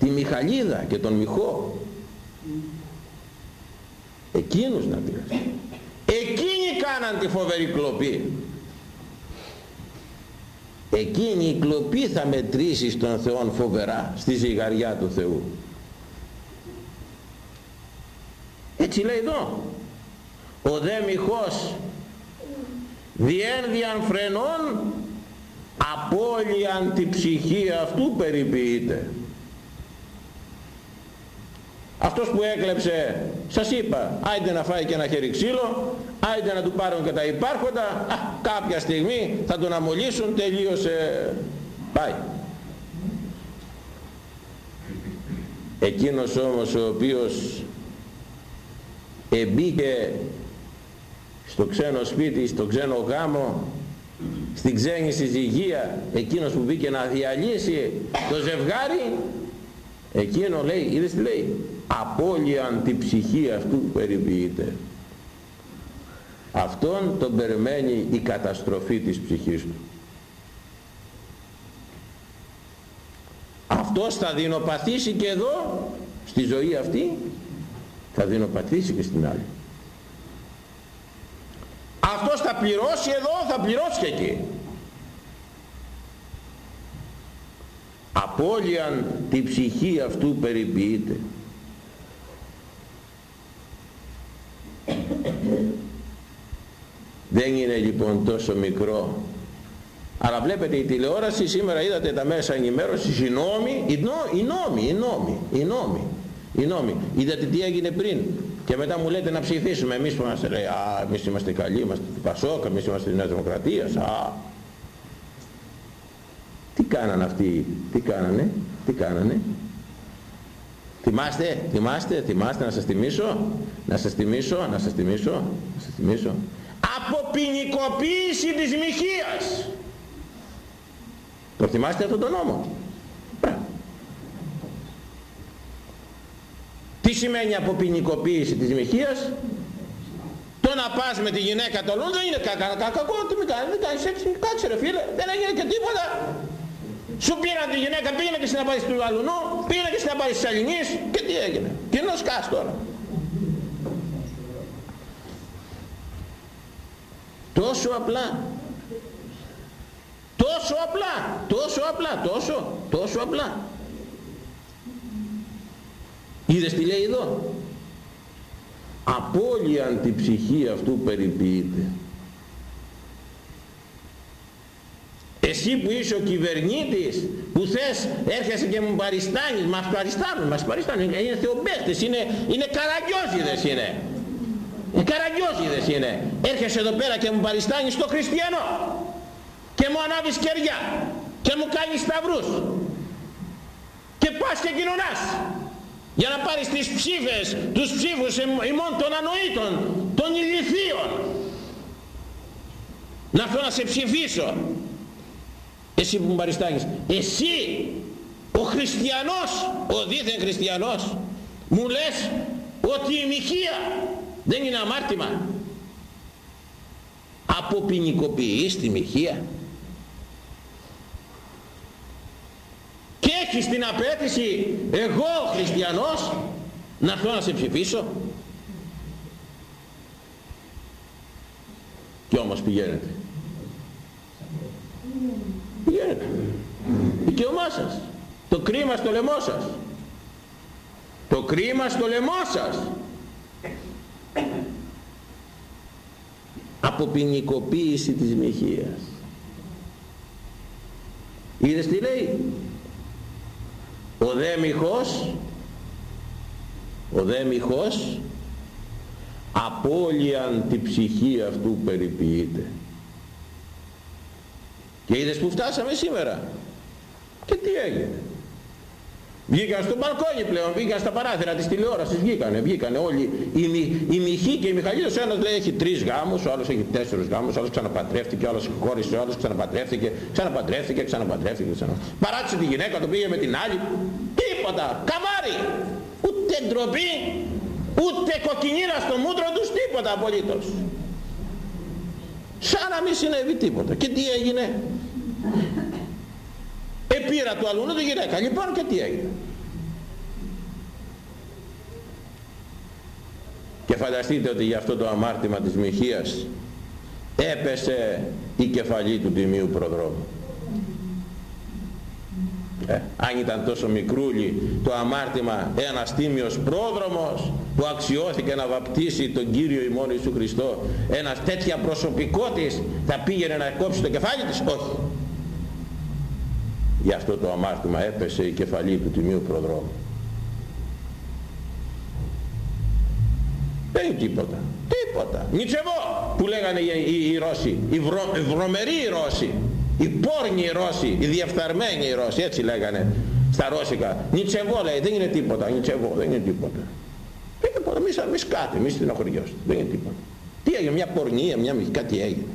τη Μιχαλίδα και τον Μιχό εκείνους να κλαις εκείνοι κάναν τη φοβερή κλοπή. Εκείνη η κλοπή θα μετρήσει στον Θεό φοβερά στη ζυγαριά του Θεού. Έτσι λέει εδώ. Ο δε μιχός διένδιαν φρενών απώλειαν τη ψυχή αυτού περιποιείται αυτός που έκλεψε σας είπα άιντε να φάει και ένα χέρι ξύλο άιντε να του πάρουν και τα υπάρχοντα α, κάποια στιγμή θα τον αμολύσουν τελείωσε. Πάει. Εκείνος όμως ο οποίος εμπήκε στο ξένο σπίτι, στο ξένο γάμο στην ξένη συζυγία εκείνος που μπήκε να διαλύσει το ζευγάρι εκείνο λέει, είδες τι λέει; Απώλειαν την ψυχή αυτού που περιποιείται αυτόν τον περιμένει η καταστροφή της ψυχής του. Αυτός θα δεινοπαθήσει και εδώ στη ζωή αυτή θα δεινοπαθήσει και στην άλλη. Αυτός θα πληρώσει εδώ θα πληρώσει και εκεί. Απώλειαν τη ψυχή αυτού περιποιείται δεν είναι λοιπόν τόσο μικρό. Αλλά βλέπετε η τηλεόραση σήμερα είδατε τα μέσα ενημέρωσης οι νόμοι οι, νό, οι νόμοι οι νόμοι οι νόμοι οι νόμοι. Είδατε τι έγινε πριν; Και μετά μου λέτε να ψηφίσουμε εμείς που είμαστε λέει α εμείς είμαστε καλοί είμαστε Πασόκα εμείς είμαστε της Νέας Δημοκρατίας α τι κάνανε αυτοί τι κάνανε τι κάνανε. Θυμάστε, θυμάστε, θυμάστε να σας θυμίσω, να σας θυμίσω, να σας θυμίσω, να σας θυμίσω. Από ποινικοποίηση της μοιχείας. Το θυμάστε αυτόν τον νόμο. Τι σημαίνει αποποινικοποίηση της μοιχείας; Το να πας με τη γυναίκα του αλλού δεν είναι κακό, τι μην κάνεις, δεν κάνεις έτσι, κάτσε ρε φίλε, δεν έγινε και τίποτα. Σου πήραν τη γυναίκα, πήγαινε και στην απάντηση του αλουνού, πήγαινε και στην απάντηση της Αλληνής και τι έγινε. Τι σκάς τώρα. Τόσο απλά. Τόσο απλά, τόσο απλά, τόσο, τόσο απλά. Είδες τι λέει εδώ; Απόλυαν την ψυχή αυτού περιποιείται. Εσύ που είσαι ο κυβερνήτης που θες έρχεσαι και μου παριστάνεις, μας παριστάνουν, μας παριστάνουν, είναι θεομπαίχτες, είναι, είναι καραγκιόζιδες είναι. Οι καραγκιόζιδες είναι. Έρχεσαι εδώ πέρα και μου παριστάνεις το χριστιανό και μου ανάβεις κεριά και μου κάνεις σταυρούς και πας και κοινωνάς για να πάρεις τις ψήφες, τους ψήφους ημών των ανοήτων, των ηλιθίων. Να έρθω να σε ψηφίσω. Εσύ που μου παριστάνεις. Εσύ, ο χριστιανός, ο δίθεν χριστιανός, μου λες ότι η μοιχεία δεν είναι αμάρτημα. Αποποινικοποιείς τη μοιχεία. και έχεις την απέτηση εγώ ο χριστιανός να έρθω να σε ψηφίσω. Και όμως πηγαίνετε. Πηγαίνετε. Δικαιωμά σας. Το κρίμα στο λαιμό σας. Το κρίμα στο λαιμό σας αποποινικοποίηση της μοιχείας. Είδες τι λέει; Ο δέμιχος ο δέμιχος απώλειαν τη ψυχή αυτού περιποιείται. Και είδες που φτάσαμε σήμερα; Και τι έγινε; Βγήκαν στο μπαλκόνι πλέον, βγήκαν στα παράθυρα της τηλεόρασης, βγήκανε, βγήκανε όλοι. Η, η Μιχή και η Μιχαλίδος, ένας λέει έχει τρεις γάμους, ο άλλος έχει τέσσερις γάμους, ο άλλος ξαναπατρεύτηκε, ο άλλος χώρισε, ο άλλος ξαναπατρεύτηκε, ξαναπατρεύτηκε, ξαναπατρεύτηκε, ξανα... Παράτησε τη γυναίκα, το πήγε με την άλλη. Τίποτα, καμάρι, ούτε ντροπή, ούτε κοκκινίρα στο μούτρο τους, τίποτα απολύτως. Σαν να μην συνέβη τίποτα. Και τι έγινε; Επήρα του αλλού τη γυναίκα λοιπόν και τι έγινε. Και φανταστείτε ότι για αυτό το αμάρτημα της μοιχείας έπεσε η κεφαλή του τιμίου προδρόμου. Ε, αν ήταν τόσο μικρούλι το αμάρτημα ένας τίμιος πρόδρομος που αξιώθηκε να βαπτίσει τον Κύριο ημών Ιησού Χριστό ένας τέτοια προσωπικότης θα πήγαινε να κόψει το κεφάλι της; Όχι Γι' αυτό το αμάρτημα έπεσε η κεφαλή του τιμίου προδρόμου. Δεν είναι τίποτα. Τίποτα. Νιτσεβό που λέγανε οι, οι, οι Ρώσοι. Οι βρο, βρωμεροί οι Ρώσοι. Οι πόρνοι οι Ρώσοι. Οι διαφθαρμένοι οι Ρώσοι. Έτσι λέγανε στα Ρώσικα. Νιτσεβό λέει. Δεν είναι τίποτα. Νιτσεβό. Δεν είναι τίποτα. Δεν είναι τίποτα. Μη, μη σκάτε. Μη στενοχωριώστε. Δεν είναι τίποτα. Τι έγινε. Μια πορνεία. Μια κάτι έγινε.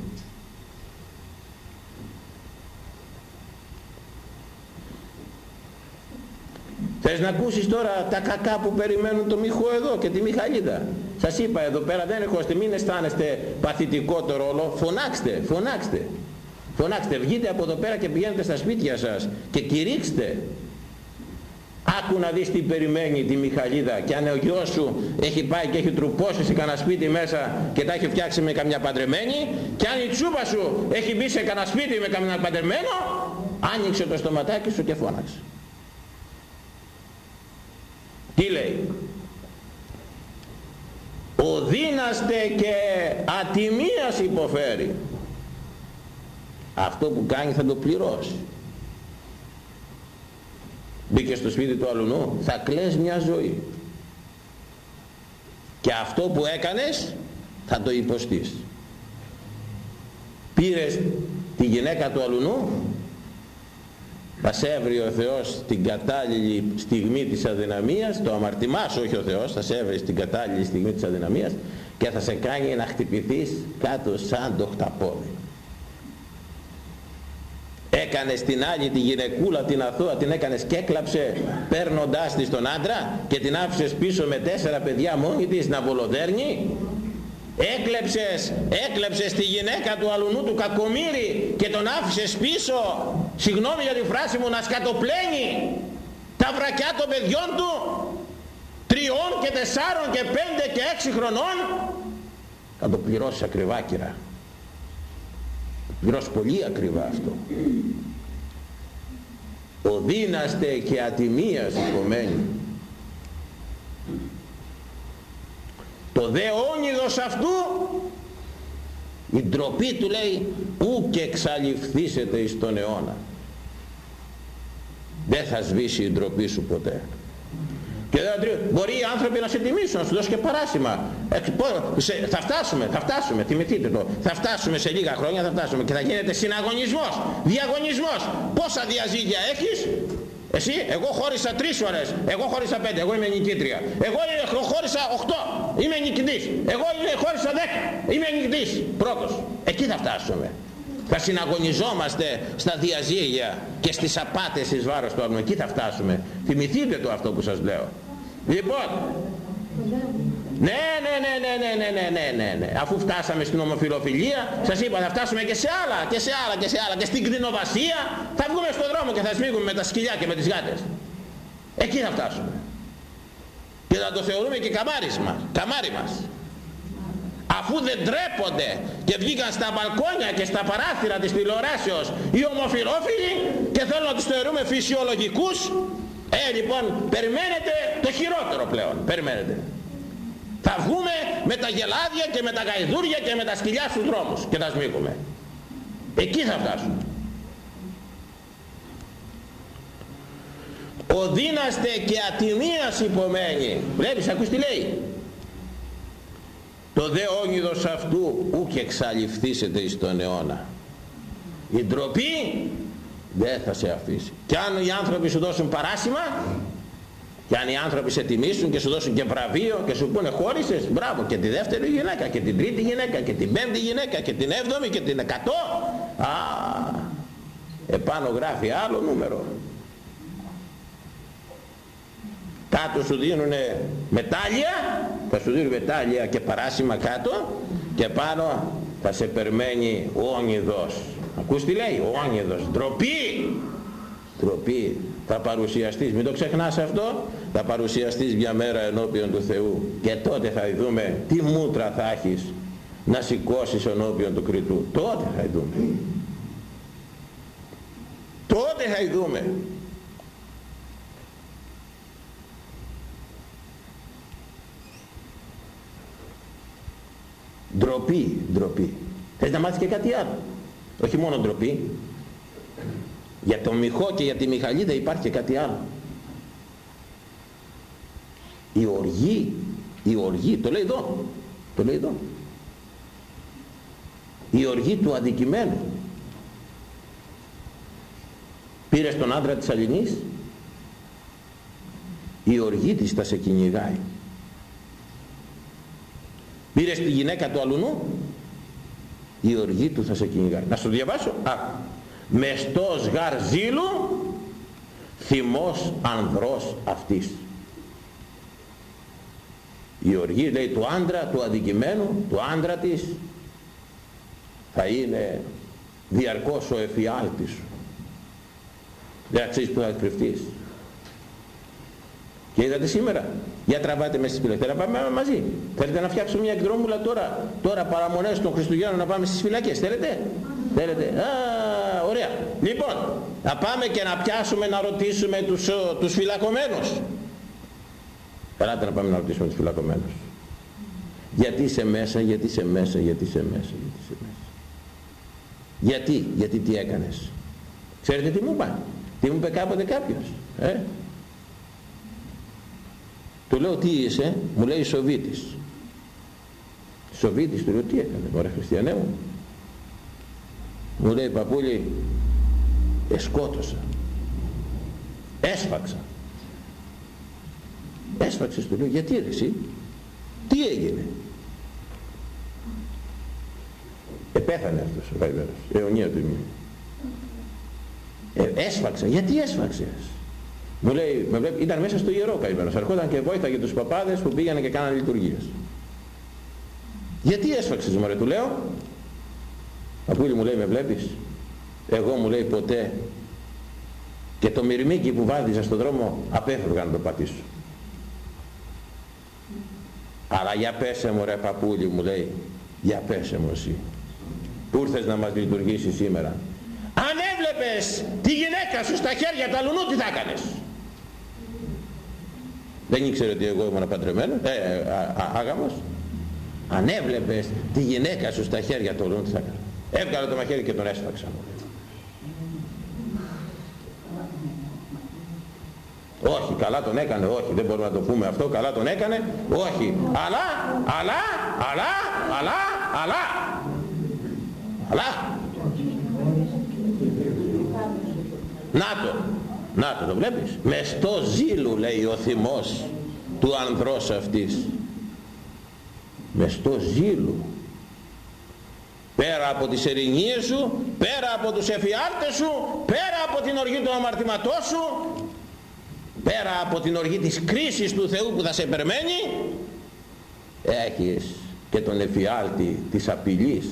Θες να ακούσεις τώρα τα κακά που περιμένουν το Μιχό εδώ και τη Μιχαλίδα; Σας είπα εδώ πέρα δεν ερχόστε, μην αισθάνεστε παθητικό το ρόλο. Φωνάξτε, φωνάξτε. Φωνάξτε, βγείτε από εδώ πέρα και πηγαίνετε στα σπίτια σας και κηρύξτε. Άκου να δεις τι περιμένει τη Μιχαλίδα και αν ο γιος σου έχει πάει και έχει τρουπώσει σε κανένα σπίτι μέσα και τα έχει φτιάξει με καμιά παντρεμένη και αν η τσούπα σου έχει μπει σε κανένα σπίτι με καμιά παντρεμένο άνοιξε το στοματάκι σου και φώναξε. Τι λέει; Ο δύναστε και ατιμίας υποφέρει. Αυτό που κάνει θα το πληρώσει. Μπήκε στο σπίτι του αλουνού, θα κλαις μια ζωή. Και αυτό που έκανες θα το υποστείς. Πήρες τη γυναίκα του αλουνού θα σε έβρει ο Θεός την κατάλληλη στιγμή της αδυναμίας, το αμαρτημάς όχι ο Θεός, θα σε έβρει στην κατάλληλη στιγμή της αδυναμίας και θα σε κάνει να χτυπηθείς κάτω σαν το χταπόδι. έκανες την άλλη τη γυναικούλα την αθώα την έκανες και έκλαψε παίρνοντάς της τον άντρα και την άφησες πίσω με τέσσερα παιδιά μόνη της να βολοδέρνει. Έκλεψες, έκλεψες τη γυναίκα του αλουνού του κακομύρι και τον άφησες πίσω συγγνώμη για τη φράση μου να σκατοπλένει τα βρακιά των παιδιών του τριών και τεσσάρων και πέντε και έξι χρονών. Θα το πληρώσεις ακριβά κυρα πληρώσεις πολύ ακριβά αυτό. Οδύναστε και ατιμίας υπομένει το δε όνειδος αυτού η ντροπή του λέει ου και εξαλειφθήσετε εις τον αιώνα δεν θα σβήσει η ντροπή σου ποτέ και μπορεί οι άνθρωποι να σε τιμήσουν, να σου δώσουν και παράσημα. θα φτάσουμε, θα φτάσουμε, θυμηθείτε το. Θα φτάσουμε σε λίγα χρόνια, θα φτάσουμε και θα γίνεται συναγωνισμός, διαγωνισμός. Πόσα διαζύγια έχεις, εσύ, εγώ χώρισα τρεις φορές, εγώ χώρισα πέντε, εγώ είμαι νικήτρια. Εγώ χώρισα οχτώ, είμαι νικητής. Εγώ χώρισα δέκα, είμαι νικητής. Πρώτος. Εκεί θα φτάσουμε. Θα συναγωνιζόμαστε στα διαζύγια και στις απάτες εις βάρος του άλλου. Εκεί θα φτάσουμε. Θυμηθείτε το αυτό που σας λέω. Λοιπόν, ναι, ναι, ναι, ναι, ναι, ναι, ναι, ναι, ναι, ναι. Αφού φτάσαμε στην ομοφιλοφιλία, σας είπα θα φτάσουμε και σε άλλα, και σε άλλα, και σε άλλα, και στην κτηνοβασία, θα βγούμε στον δρόμο και θα σμίγουμε με τα σκυλιά και με τις γάτες. Εκεί θα φτάσουμε. Και θα το θεωρούμε και καμάρις καμάρι μας αφού δεν τρέπονται και βγήκαν στα μπαλκόνια και στα παράθυρα της τηλεοράσεως οι ομοφιλόφιλοι και θέλουν να τους θεωρούμε φυσιολογικούς ε λοιπόν περιμένετε το χειρότερο πλέον περιμένετε θα βγούμε με τα γελάδια και με τα γαϊδούρια και με τα σκυλιά στους δρόμους και θα σμίγουμε. Εκεί θα φτάσουμε. Οδύναστε και ατιμίας υπομένει βλέπεις ακούς τι λέει; Το δε όνειδος αυτού ούκ εξαλειφθήσετε εις τον αιώνα. Η ντροπή δεν θα σε αφήσει. Και αν οι άνθρωποι σου δώσουν παράσημα και αν οι άνθρωποι σε τιμήσουν και σου δώσουν και βραβείο και σου πούνε χώρισες μπράβο και τη δεύτερη γυναίκα και την τρίτη γυναίκα και την πέμπτη γυναίκα και την έβδομη και την εκατό. Α, επάνω γράφει άλλο νούμερο. Κάτω σου δίνουν μετάλλια θα σου δίνουν μετάλλια και παράσημα κάτω και πάνω θα σε περιμένει ο όνειδος ακούς τι λέει ο όνειδος ντροπή! Ντροπή. Θα παρουσιαστείς. Μην το ξεχνάς αυτό θα παρουσιαστείς μια μέρα ενώπιον του Θεού και τότε θα δούμε τι μούτρα θα έχεις να σηκώσεις ενώπιον του κριτού τότε θα δούμε τότε θα δούμε ντροπή, ντροπή. Θες να μάθεις και κάτι άλλο. Όχι μόνο ντροπή. Για τον Μιχό και για τη Μιχαλίδα υπάρχει και κάτι άλλο. Η οργή, η οργή, το λέει εδώ, το λέει εδώ. Η οργή του αδικημένου. Πήρες τον άντρα της Αλληνής, η οργή της θα σε κυνηγάει. Πήρε τη γυναίκα του αλουνού, η οργή του θα σε κυνηγάει. Να σου διαβάσω. Α, μεστός γαρ ζήλου, θυμός ανδρός αυτής. Η οργή λέει του άντρα, του αδικημένου, του άντρα της, θα είναι διαρκώς ο εφιάλτης σου. Δεν αξίζει που θα κρυφτείς. Και είδατε σήμερα, για τραβάτε μέσα στις φυλακές, να πάμε μαζί. Θέλετε να φτιάξουμε μια εκδρόμουλα τώρα, τώρα παραμονές των Χριστουγέννων να πάμε στις φυλακές, θέλετε; Θέλετε. Α, ωραία. Λοιπόν, να πάμε και να πιάσουμε να ρωτήσουμε τους, τους φυλακωμένους. Ελάτε να πάμε να ρωτήσουμε τους φυλακωμένους. Γιατί είσαι μέσα, γιατί είσαι μέσα, γιατί είσαι μέσα, γιατί είσαι μέσα. Γιατί, γιατί τι έκανες. Ξέρετε τι μου είπα; Τι μου είπε κάποτε κάποιος. Ε; Του λέω τι είσαι, μου λέει Σοβίτης. Σοβίτης, του λέω τι έκανε, μωρέ χριστιανέ μου; Μου λέει παππούλη, εσκότωσα. Έσφαξα. Έσφαξες του λέω, γιατί ρε εσύ, τι έγινε; Επέθανε αυτός ο Γαϊδάρος, αιωνία του ημίου. ε, έσφαξα γιατί έσφαξες μου λέει, με βλέπει, ήταν μέσα στο ιερό καημένος, ερχόταν και βοήθαγε τους παπάδες που πήγαιναν και κάνανε λειτουργίες. Γιατί έσφαξες μωρέ, του λέω; Παππούλη μου λέει, με βλέπεις; Εγώ μου λέει ποτέ και το μυρμήκι που βάδιζα στον δρόμο απέφευγα να το πατήσω. Αλλά για πέσε μου ρε παππούλη μου λέει, για πέσε μου εσύ. Που ήρθες να μας λειτουργήσεις σήμερα; Αν έβλεπες τη γυναίκα σου στα χέρια τα λουνού τι θα έκανες; Δεν ήξερε ότι εγώ ήμουν παντρεμένο, ε, άγαμος. Αν έβλεπες τη γυναίκα σου στα χέρια του λουνού τι θα έκανες; Έβγαλε το μαχαίρι και τον έσφαξα. Όχι, καλά τον έκανε, όχι, δεν μπορούμε να το πούμε αυτό, καλά τον έκανε, όχι. Αλλά, αλλά, αλλά, αλλά, αλλά, αλλά. Να το, να το, το βλέπεις. Με στο ζήλου λέει ο θυμός του ανδρός αυτής. Με στο ζήλου. Πέρα από τις ερηνίες σου, πέρα από τους εφιάλτες σου, πέρα από την οργή του αμαρτηματός σου, πέρα από την οργή της κρίσης του Θεού που θα σε περιμένει έχεις και τον εφιάλτη της απειλής.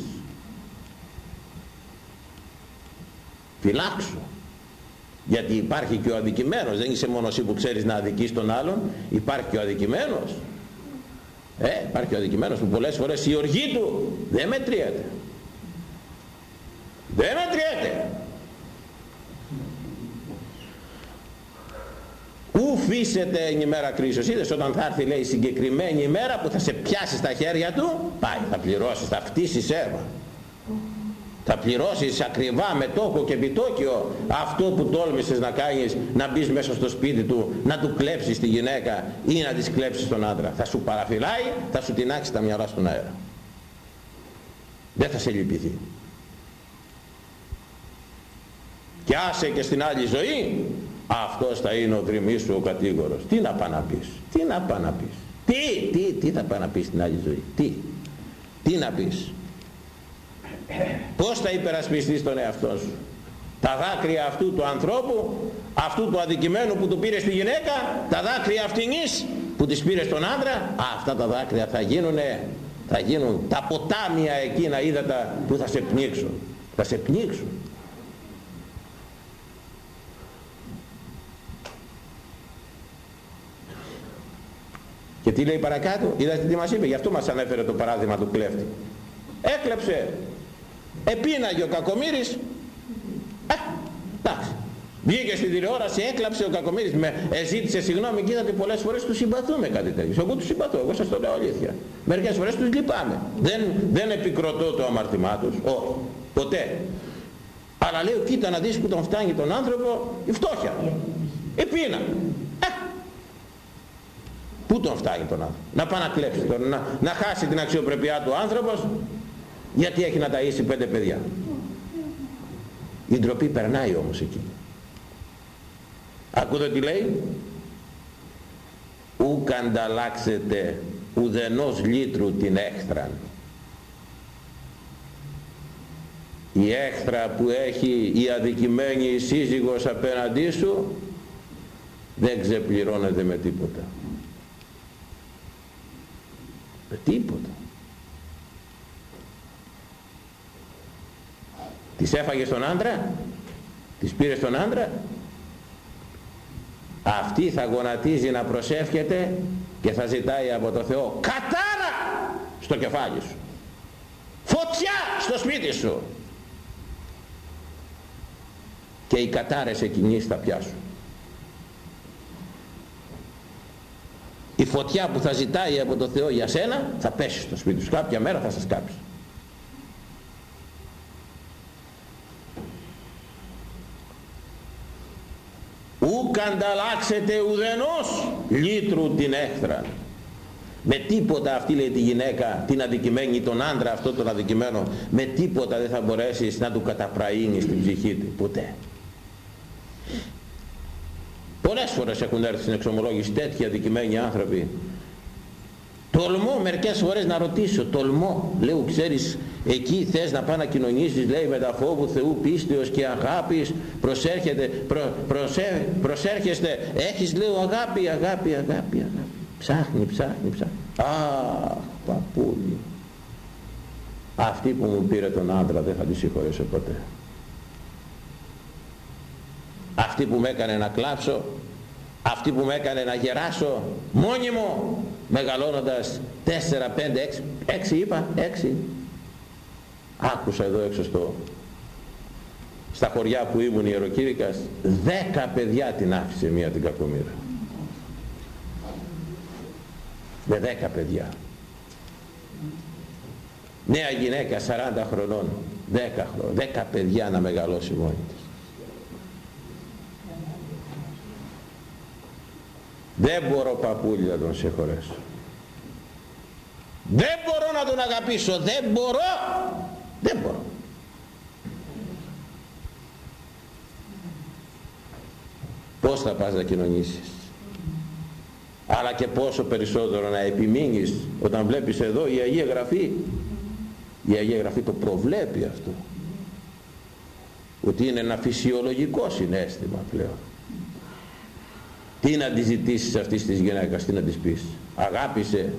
Φυλάξου γιατί υπάρχει και ο αδικημένος. Δεν είσαι μόνος εσύ που ξέρεις να αδικείς τον άλλον υπάρχει και ο αδικημένος. Ε, υπάρχει ο αδικημένος που πολλές φορές η οργή του δεν μετριέται. Δεν μετριέται Ου φύσετε εν ημέρα κρίσεως; Είδες όταν θα έρθει λέει συγκεκριμένη ημέρα που θα σε πιάσει στα χέρια του, πάει, θα πληρώσεις, θα φτύσεις αίμα. Θα πληρώσεις ακριβά με τόκο και επιτόκιο αυτό που τόλμησες να κάνεις, να μπεις μέσα στο σπίτι του, να του κλέψεις τη γυναίκα ή να της κλέψεις τον άντρα. Θα σου παραφυλάει, θα σου τεινάξει τα μυαλά στον αέρα. Δεν θα σε λυπηθεί. Και άσε και στην άλλη ζωή αυτός θα είναι ο δρυμής σου ο κατήγορος. Τι να πάει να πεις; Τι να πάει να πεις; Τι, τι, τι θα πάει να πεις στην άλλη ζωή; Τι, τι να πεις; Πως θα υπερασπιστείς τον εαυτό σου; Τα δάκρυα αυτού του ανθρώπου αυτού του αδικημένου που του πήρε στη γυναίκα τα δάκρυα αυτινής που της πήρε στον άντρα; Αυτά τα δάκρυα θα γίνουν θα γίνουν τα ποτάμια εκείνα ύδατα που θα σε πνίξουν. Θα σε πνίξουν Και τι λέει παρακάτω, είδατε τι μας είπε, γι' αυτό μας ανέφερε το παράδειγμα του κλέφτη. Έκλεψε, επίναγε ο Κακομύρης, ε, εντάξει. Βγήκε στην τηλεόραση, έκλαψε ο Κακομύρης, με ζήτησε συγγνώμη και είδατε πολλές φορές τους συμπαθούμε κάτι τέτοιο. Εγώ τους συμπαθώ, εγώ σας το λέω αλήθεια. Μερικές φορές τους λυπάμαι. Δεν, δεν επικροτώ το αμαρτημά τους, όχι, ποτέ. Αλλά λέω κοίτα να δεις που τον φτάνει τον άνθρωπο η φτώχεια, η πείνα. Πού τον φτάνει τον άνθρωπο; Να πάει να κλέψει τον, να, να χάσει την αξιοπρεπιά του άνθρωπος γιατί έχει να ταΐσει πέντε παιδιά. Η ντροπή περνάει όμως εκεί. Ακούτε τι λέει; Ου κανταλάξετε ουδενός λίτρου την έχθραν. Η έχθρα που έχει η αδικημένη σύζυγος απέναντί σου δεν ξεπληρώνεται με τίποτα με τίποτα. Τις έφαγε στον άντρα; Τις πήρε στον άντρα; Αυτή θα γονατίζει να προσεύχεται και θα ζητάει από το Θεό κατάρα στο κεφάλι σου. Φωτιά στο σπίτι σου. Και οι κατάρες εκείνοι θα πιάσουν η φωτιά που θα ζητάει από το Θεό για σένα θα πέσει στο σπίτι σου. Κάποια μέρα θα σας κάψει. Ου κανταλάξετε ουδενός λύτρου την έχθρα με τίποτα αυτή λέει τη γυναίκα την αδικημένη τον άντρα αυτό τον αδικημένο με τίποτα δεν θα μπορέσεις να του καταπραίνεις την ψυχή του. Ποτέ Πολλές φορές έχουν έρθει στην εξομολόγηση τέτοιοι αδικημένοι άνθρωποι Τολμώ μερικές φορές να ρωτήσω, τολμώ. Λέω, ξέρεις, εκεί θες να πάει να κοινωνήσεις, λέει, με τα φόβου Θεού πίστεως και αγάπης, προσέρχεται, προ, προσέ, προσέρχεστε, έχεις, λέω, αγάπη, αγάπη, αγάπη, αγάπη. Ψάχνει, ψάχνει, ψάχνει. Αχ, παππούλη. Αυτή που μου πήρε τον άντρα δεν θα τη συγχωρέσω ποτέ. Αυτή που με έκανε να κλάψω, αυτή που με έκανε να γεράσω μόνιμο μεγαλώνοντας 4, 5, 6, 6 είπα, 6 άκουσα εδώ έξω στο στα χωριά που ήμουν ιεροκήρυκας 10 παιδιά την άφησε μία την κακομήρα με 10 παιδιά. Νέα γυναίκα 40 χρονών 10 χρονών 10 παιδιά να μεγαλώσει μόνη Δεν μπορώ παππούλη να τον συγχωρέσω. Δεν μπορώ να τον αγαπήσω. Δεν μπορώ. Δεν μπορώ. Πώς θα πας να κοινωνήσεις; Αλλά και πόσο περισσότερο να επιμείνεις όταν βλέπεις εδώ η Αγία Γραφή. Η Αγία Γραφή το προβλέπει αυτό. Ότι είναι ένα φυσιολογικό συνέστημα πλέον. Τι να της ζητήσεις αυτής της γυναίκας, τι να της πεις. Αγάπησε,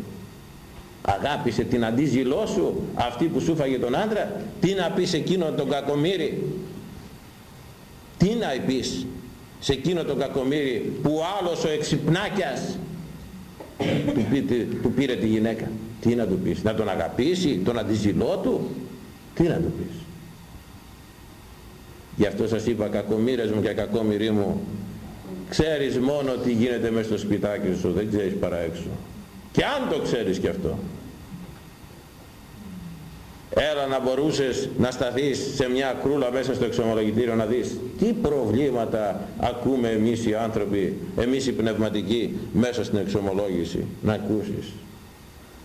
αγάπησε την αντίζηλό σου, αυτή που σου φάγε τον άντρα, τι να πεις εκείνον τον κακομύρι. Τι να πεις σε εκείνο τον κακομύρι που άλλος ο εξυπνάκιας του, του πήρε τη γυναίκα. Τι να του πεις, να τον αγαπήσει, τον αντιζηλό του, τι να του πεις. Γι' αυτό σας είπα κακομύρες μου και κακόμυρί μου ξέρεις μόνο τι γίνεται μέσα στο σπιτάκι σου δεν ξέρεις παρά έξω. Και αν το ξέρεις και αυτό. Έλα να μπορούσες να σταθείς σε μια κρούλα μέσα στο εξομολογητήριο να δεις τι προβλήματα ακούμε εμείς οι άνθρωποι εμείς οι πνευματικοί μέσα στην εξομολόγηση να ακούσεις.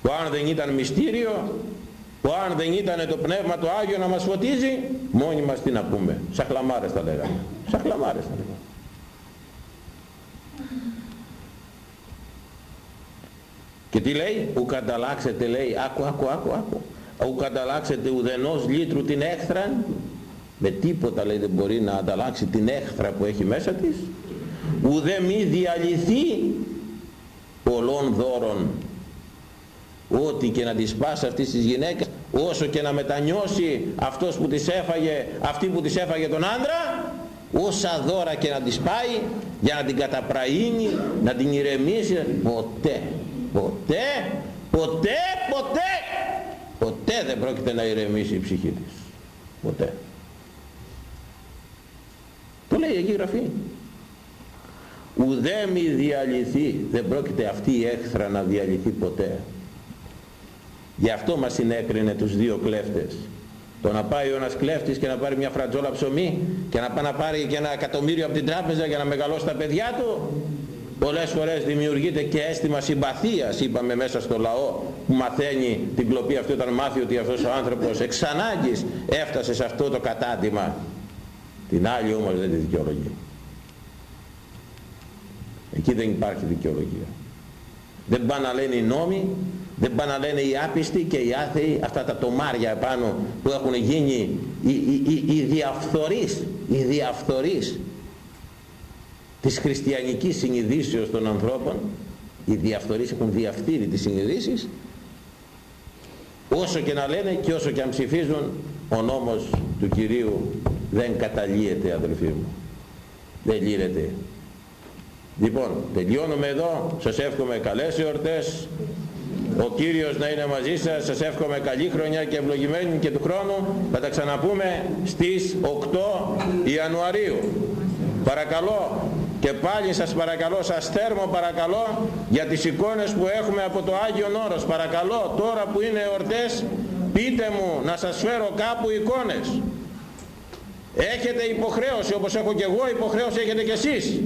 Που αν δεν ήταν μυστήριο που αν δεν ήταν το Πνεύμα το Άγιο να μας φωτίζει μόνοι μας τι να πούμε. Σαν χλαμάρες θα λέγαμε σαν χλαμάρες θα λέγαμε Και τι λέει, ου καταλλάξετε λέει, άκου, άκου, άκου, άκου. Ου καταλλάξετε ουδενός λίτρου την έχθρα, με τίποτα λέει δεν μπορεί να ανταλλάξει την έχθρα που έχει μέσα της, ουδέ μη διαλυθεί πολλών δώρων, ό,τι και να της πάσει αυτής της γυναίκας, όσο και να μετανιώσει αυτός που της έφαγε, αυτή που της έφαγε τον άντρα, όσα δώρα και να της πάει, για να την καταπραίνει, να την ηρεμήσει, ποτέ ποτέ ποτέ ποτέ ποτέ δεν πρόκειται να ηρεμήσει η ψυχή της. Ποτέ. Το λέει εκεί γραφή. Ουδέ μη διαλυθεί δεν πρόκειται αυτή η έχθρα να διαλυθεί ποτέ. Γι' αυτό μας συνέκρινε τους δύο κλέφτες. Το να πάει ο ένας κλέφτης και να πάρει μια φρατζόλα ψωμί και να πάει να πάρει και ένα εκατομμύριο από την τράπεζα για να μεγαλώσει τα παιδιά του πολλές φορές δημιουργείται και αίσθημα συμπαθίας είπαμε μέσα στο λαό που μαθαίνει την κλοπή αυτή όταν μάθει ότι αυτός ο άνθρωπος εξ ανάγκης έφτασε σε αυτό το κατάτημα την άλλη όμως δεν τη δικαιολογεί. Εκεί δεν υπάρχει δικαιολογία. Δεν πάνε να λένε οι νόμοι δεν πάνε να λένε οι άπιστοι και οι άθεοι αυτά τα τομάρια επάνω που έχουν γίνει οι, οι, οι, οι διαφθορείς οι διαφθορείς της χριστιανικής συνειδήσεως των ανθρώπων οι διαφθορείς έχουν διαφθείρει τις συνειδήσεις όσο και να λένε και όσο και αν ψηφίζουν ο νόμος του Κυρίου δεν καταλύεται αδελφοί μου. Δεν λύνεται λοιπόν τελειώνουμε εδώ. Σας εύχομαι καλές εορτές. Ο Κύριος να είναι μαζί σας. Σας εύχομαι καλή χρονιά και ευλογημένη και του χρόνου. Θα τα ξαναπούμε στις 8 Ιανουαρίου. Παρακαλώ και πάλι σας παρακαλώ, σας θέρμο παρακαλώ για τις εικόνες που έχουμε από το Άγιο Όρος. Παρακαλώ τώρα που είναι εορτές πείτε μου να σας φέρω κάπου εικόνες. Έχετε υποχρέωση όπως έχω και εγώ υποχρέωση έχετε και εσείς.